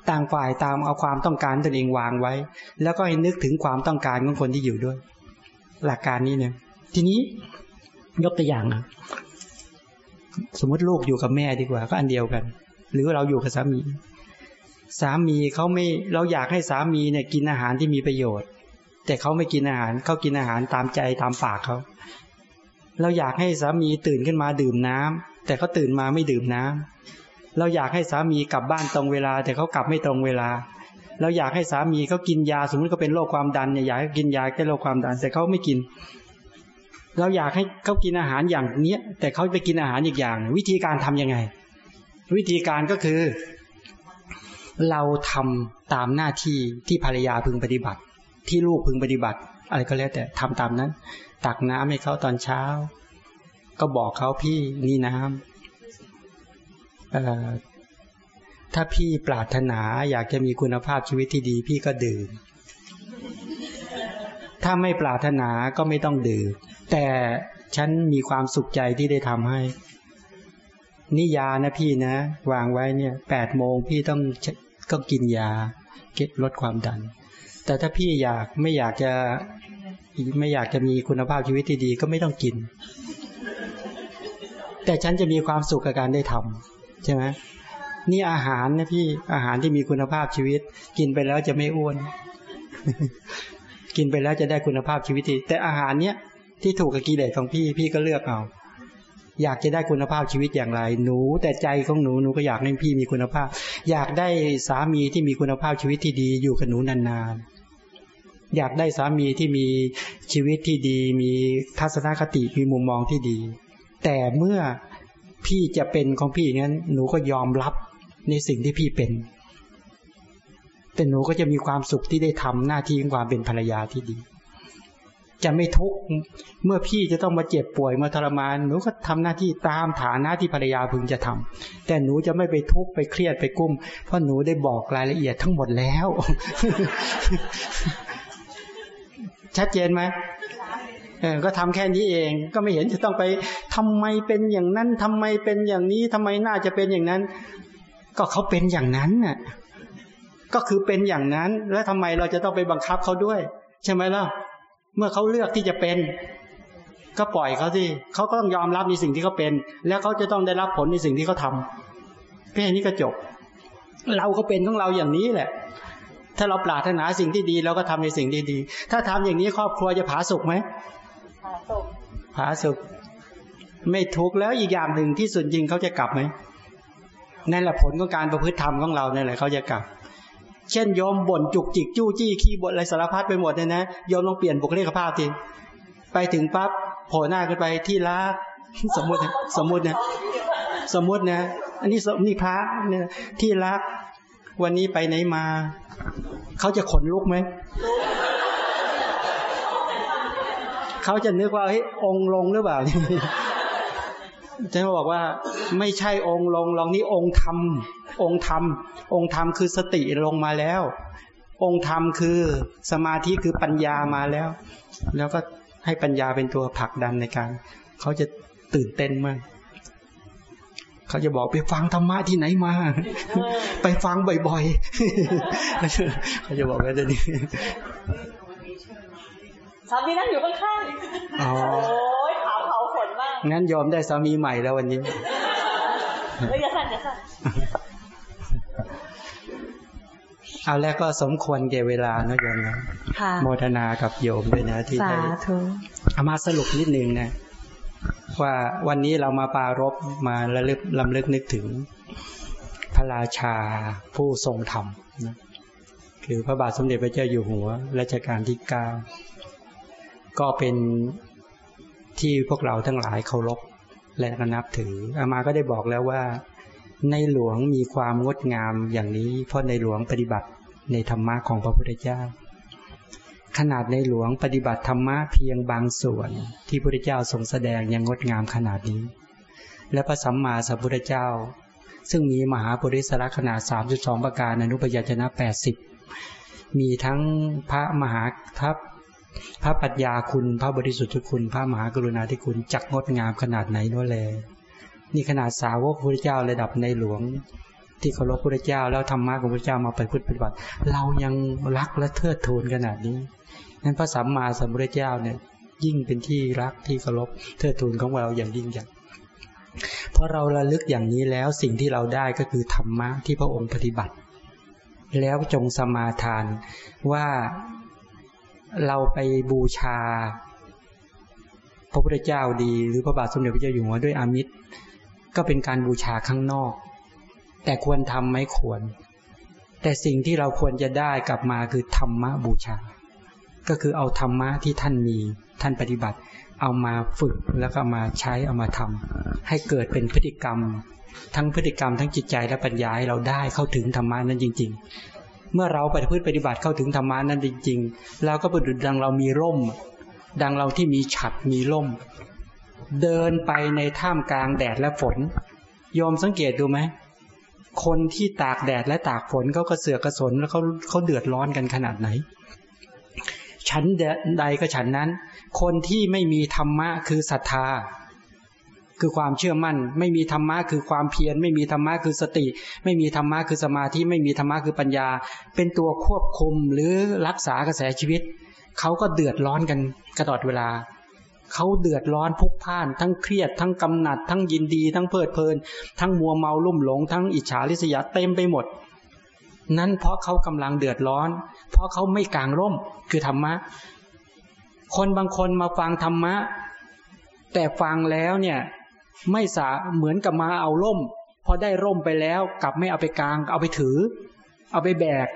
ต่างฝ่ายตามเอาความต้องการตนเองวางไว้ แล้วก็ให้นึกถึงความต้องการของคนที่อยู่ด้วย หลักการนี้เนี่ยทีนี้ยกตัวอย่างนะ สมมติลูกอยู่กับแม่ดีกว่าก็อันเดียวกัน หรือเราอยู่กับสามี สามีเขาไม่เราอยากให้สามีเนี่ยกินอาหารที่มีประโยชน์ แต่เขาไม่กินอาหารเขากินอาหารตามใจตามปากเขาเราอยากให้สามีตื่นขึ้นมาดื่มน้ำแต่เขาตื่นมาไม่ดื่มน้ำเราอยากให้สามีกลับบ้านตรงเวลา แต่เขากลับไม่ตรงเวลา เราอยากให้สามีเขากินยาสมมติเขาเป็นโรคความดันเนี่ยอยากให้กินยาแก้โรคความดัน แต่เขาไม่กิน เราอยากให้เขากินอาหารอย่างเนี้ย แต่เขาไปกินอาหารอีกอย่าง วิธีการทํำยังไง วิธีการก็คือ เราทำตามหน้าที่ที่ภรรยาพึงปฏิบัติ ที่ลูกพึงปฏิบัติ อะไรก็แล้วแต่ทำตามนั้น ตักน้ำให้เขาตอนเช้า ก็บอกเขาพี่นี่น้ำถ้าพี่ปรารถนาอยากจะมีคุณภาพชีวิตที่ดี พี่ก็ดื่ม ถ้าไม่ปรารถนาก็ไม่ต้องดื่ม แต่ฉันมีความสุขใจที่ได้ทำให้นี่ยานะพี่นะ วางไว้เนี่ยแปดโมงพี่ต้องก็กินยาเก็บลดความดัน แต่ถ้าพี่อยากไม่อยากจะไม่อยากจะมีคุณภาพชีวิตที่ดีก็ไม่ต้องกิน แต่ฉันจะมีความสุขกับการได้ทำใช่ไหมนี่อาหารนะพี่อาหารที่มีคุณภาพชีวิต กินไปแล้วจะไม่อ้วน กินไปแล้วจะได้คุณภาพชีวิตที่แต่อาหารเนี้ย ที่ถูกกับกิเลสของพี่พี่ก็เลือกเอาอยากจะได้คุณภาพชีวิตอย่างไร หนู แต่ใจของหนูหนูก็อยากให้พี่มีคุณภาพ อยากได้สามีที่มีคุณภาพชีวิตที่ดีอยู่กับหนูนานๆ อยากได้สามีที่มีชีวิตที่ดี มีทัศนคติมีมุมมองที่ดี แต่เมื่อพี่จะเป็นของพี่นั้น หนูก็ยอมรับในสิ่งที่พี่เป็น แต่หนูก็จะมีความสุขที่ได้ทำหน้าที่ของความเป็นภรรยาที่ดี จะไม่ทุกข์เมื่อพี่จะต้องมาเจ็บป่วยมาทรมานหนูก็ทำหน้าที่ตามฐานะที่ภรรยาพึงจะทำแต่หนูจะไม่ไปทุกข์ไปเครียดไปกุ้ม เพราะหนูได้บอกรายละเอียดทั้งหมดแล้ว ชัดเจนไหมเออก็ทำแค่นี้เองก็ไม่เห็นจะต้องไปทำไมเป็นอย่างนั้นทำไมเป็นอย่างนี้ทำไมน่าจะเป็นอย่างนั้น ก็เขาเป็นอย่างนั้นน่ะก็คือเป็นอย่างนั้น แล้วทำไมเราจะต้องไปบังคับเขาด้วย ใช่ไหมล่ะ เมื่อเขาเลือกที่จะเป็น ก็ปล่อยเขาสิเขาก็ต้องยอมรับในสิ่งที่เขาเป็น แล้วเขาจะต้องได้รับผลในสิ่งที่เขาทาแค่นี้ก็จบ เราก็เป็นของเราอย่างนี้แหละ ถ้าเราปรารถนาสิ่งที่ดีเราก็ทำในสิ่งที่ดี ถ้าทำอย่างนี้ครอบครัวจะผาสุกไหมผาสุกผาสุกไม่ทุกข์แล้วอีกอย่างหนึ่งที่สุดจริงเขาจะกลับไหมนั่นแหละผลของการประพฤติธรรมของเราเนี่ยแหละเขาจะกลับ เช่นโยมบ่นจุกจิกจู้จี้ขี้บ่นอะไรสารพัดไปหมดเนี่ยนะโยมลองเปลี่ยนบุคลิกภาพทีไปถึงปั๊บโผล่หน้าขึ้นไปที่รักสมมติสมมตินะสมมตินะ อันนี้นี่พระเนี่ยที่รัก วันนี้ไปไหนมา เขาจะขนลุกไหมเขาจะนึกว่าเฮ้ยองลงหรือเปล่า จะบอกว่าไม่ใช่องค์ลงลองนี่องค์ธรรม องค์ธรรม องค์ธรรมคือสติลงมาแล้ว องค์ธรรมคือสมาธิคือปัญญามาแล้ว แล้วก็ให้ปัญญาเป็นตัวผลักดันในการ เขาจะตื่นเต้นมาก เขาจะบอกไปฟังธรรมะที่ไหนมา ไปฟังบ่อยๆเขาจะบอกว่าจะดีสามีนั่งอยู่ข้างๆโอ้ย งั้นยอมได้สามีใหม่แล้ววันนี้เฮ้ยอย่าสั่นอย่าสั่นเอาแล้วก็สมควรเก่เวลานะโยมนะโมทนากับโยมด้วยนะที่ได้เอามาสรุปนิดนึงนะว่าวันนี้เรามาปารบมาระลึกลำลึกนึกถึง พระราชาผู้ทรงธรรมนะคือพระบาทสมเด็จพระเจ้าอยู่หัวรัชกาลที่เก้าก็เป็น ที่พวกเราทั้งหลายเคารพและก็นับถืออามาก็ได้บอกแล้วว่า ในหลวงมีความงดงามอย่างนี้ เพราะในหลวงปฏิบัติในธรรมะของพระพุทธเจ้า ขนาดในหลวงปฏิบัติธรรมะเพียงบางส่วน ที่พระพุทธเจ้าทรงแสดงยังงดงามขนาดนี้ และพระสัมมาสัมพุทธเจ้า ซึ่งมีมหาปุริสละขนาด32 ประการอนุปยัญชนะ 80 มีทั้งพระมหาทัพ พระปัญญาคุณ พระบริสุทธิ์คุณ พระมหากรุณาธิคุณจักงดงามขนาดไหนนั่นแลนี่ขนาดสาวกพระพุทธเจ้าระดับในหลวง ที่เคารพพระพุทธเจ้าแล้วธรรมะของพระพุทธเจ้ามาไปพุทธปฏิบัติ เรายังรักและเทิดทูนขนาดนี้นั้นพระสัมมาสัมพุทธเจ้าเนี่ยยิ่งเป็นที่รักที่เคารพเทิดทูนของเราอย่างยิ่งใหญ่เพราะเราระลึกอย่างนี้แล้วสิ่งที่เราได้ก็คือธรรมะที่พระองค์ปฏิบัติ แล้วจงสมาทานว่า เราไปบูชา พระพุทธเจ้าดี หรือพระบาทสมเด็จพระเจ้าอยู่หัวด้วยอามิตร ก็เป็นการบูชาข้างนอก แต่ควรทำไม่ควร แต่สิ่งที่เราควรจะได้กลับมาคือธรรมะบูชา ก็คือเอาธรรมะที่ท่านมีท่านปฏิบัติ เอามาฝึกแล้วก็มาใช้เอามาทำให้เกิดเป็นพฤติกรรม ทั้งพฤติกรรมทั้งจิตใจและปัญญาให้เราได้เข้าถึงธรรมะนั้นจริง ๆ เมื่อเราปฏิพฤติปฏิบัติเข้าถึงธรรมะนั้นจริงๆเราก็ประดุจดังเรามีร่ม ดังเราที่มีฉัดมีร่ม เดินไปในท่ามกลางแดดและฝนยอมสังเกตดูไหมคนที่ตากแดดและตากฝนเขาก็เสือกกระสนแล้วเขาเขาเดือดร้อนกันขนาดไหนฉันใดก็ฉันนั้น คนที่ไม่มีธรรมะคือศรัทธา คือความเชื่อมั่น ไม่มีธรรมะคือความเพียร ไม่มีธรรมะคือสติ ไม่มีธรรมะคือสมาธิ ไม่มีธรรมะคือปัญญา เป็นตัวควบคุมหรือรักษากระแสชีวิต เขาก็เดือดร้อนกันกระตอดเวลา เขาเดือดร้อนพุกพ่าน ทั้งเครียด ทั้งกำหนัด ทั้งยินดี ทั้งเพลิดเพลิน ทั้งมัวเมาลุ่มหลง ทั้งอิจฉาริษยาเต็มไปหมด นั้นเพราะเขากำลังเดือดร้อน เพราะเขาไม่กลางร่มคือธรรมะ คนบางคนมาฟังธรรมะ แต่ฟังแล้วเนี่ย ไม่สาเหมือนกับมาเอาร่ม พอได้ร่มไปแล้วกลับไม่เอาไปกลาง เอาไปถือ เอาไปแบก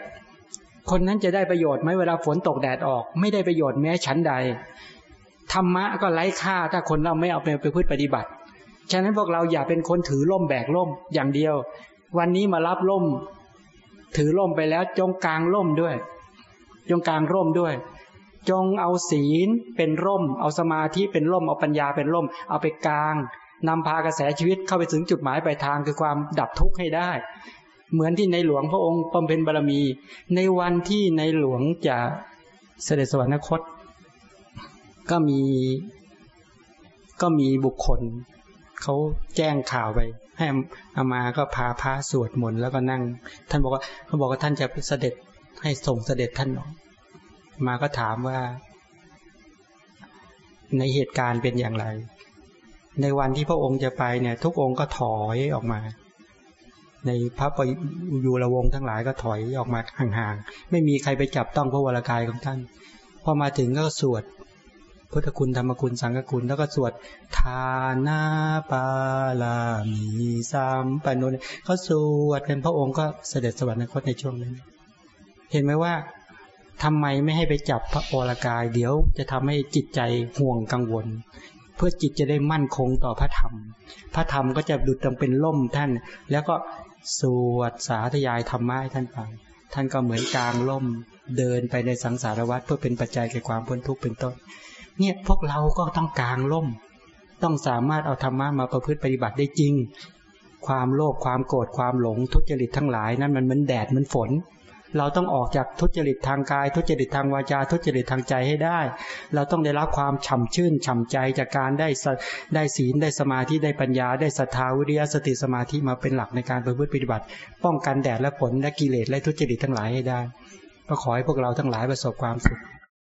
คนนั้นจะได้ประโยชน์ไหมเวลาฝนตกแดดออก ไม่ได้ประโยชน์แม้ชั้นใดธรรมะก็ไร้ค่าถ้าคนเราไม่เอาไปไปพืชปฏิบัติ ฉะนั้นพวกเราอย่าเป็นคนถือร่มแบกร่มอย่างเดียว วันนี้มารับร่ม ถือร่มไปแล้วจงกลางร่มด้วย จงกลางร่มด้วย จงเอาศีลเป็นร่ม เอาสมาธิเป็นร่ม เอาปัญญาเป็นร่ม เอาไปกลาง นำพากระแสชีวิตเข้าไปถึงจุดหมายปลายทางคือความดับทุกข์ให้ได้ เหมือนที่ในหลวงพระองค์บำเพ็ญบารมี ในวันที่ในหลวงจะเสด็จสวรรคต ก็มีก็มีบุคคลเขาแจ้งข่าวไป ให้อามาก็พาพระสวดมนต์แล้วก็นั่ง ท่านบอกว่าเขาบอกว่าท่านจะเสด็จให้ส่งเสด็จท่านมาก็ถามว่า ในเหตุการณ์เป็นอย่างไร ในวันที่พระองค์จะไปเนี่ย ทุกองค์ก็ถอยออกมา ในพระปยูระวงทั้งหลายก็ถอยออกมาห่างๆไม่มีใครไปจับต้องพระวรากายของท่านพอมาถึงก็สวดพุทธคุณธรรมคุณสังฆคุณ แล้วก็สวดทานาปาลามีสามปนุนเขาสวดกันพระองค์ก็เสด็จสวรรคตในช่วงนั้น เห็นไหมว่าทำไมไม่ให้ไปจับพระโอรกาย เดี๋ยวจะทำให้จิตใจห่วงกังวล พื่อจิตจะได้มั่นคงต่อพระธรรม พระธรรมก็จะดุดตังเป็นล่มท่าน แล้วก็สวดสาธยายธรรมะให้ท่านฟัง ท่านก็เหมือนกลางล่มเดินไปในสังสารวัฏเพื่อเป็นปัจจัยแก่ความพ้นทุกข์เป็นต้น เนี่ยพวกเราก็ต้องกลางล่ม ต้องสามารถเอาธรรมะมาประพฤติปฏิบัติได้จริง ความโลภความโกรธความหลงทุจริตทั้งหลายนั้นมันเหมือนแดดเหมือนฝน เราต้องออกจากทุจริตทางกาย ทุจริตทางวาจา ทุจริตทางใจให้ได้ เราต้องได้รับความฉ่ำชื่นฉ่ำใจจากการได้ได้ศีลได้สมาธิได้ปัญญา ได้ศรัทธาวิริยะสติสมาธิมาเป็นหลักในการประพฤติปฏิบัติ ป้องกันแดดและฝนและกิเลสและทุจริตทั้งหลายให้ได้ ก็ขอให้พวกเราทั้งหลายประสบความสุข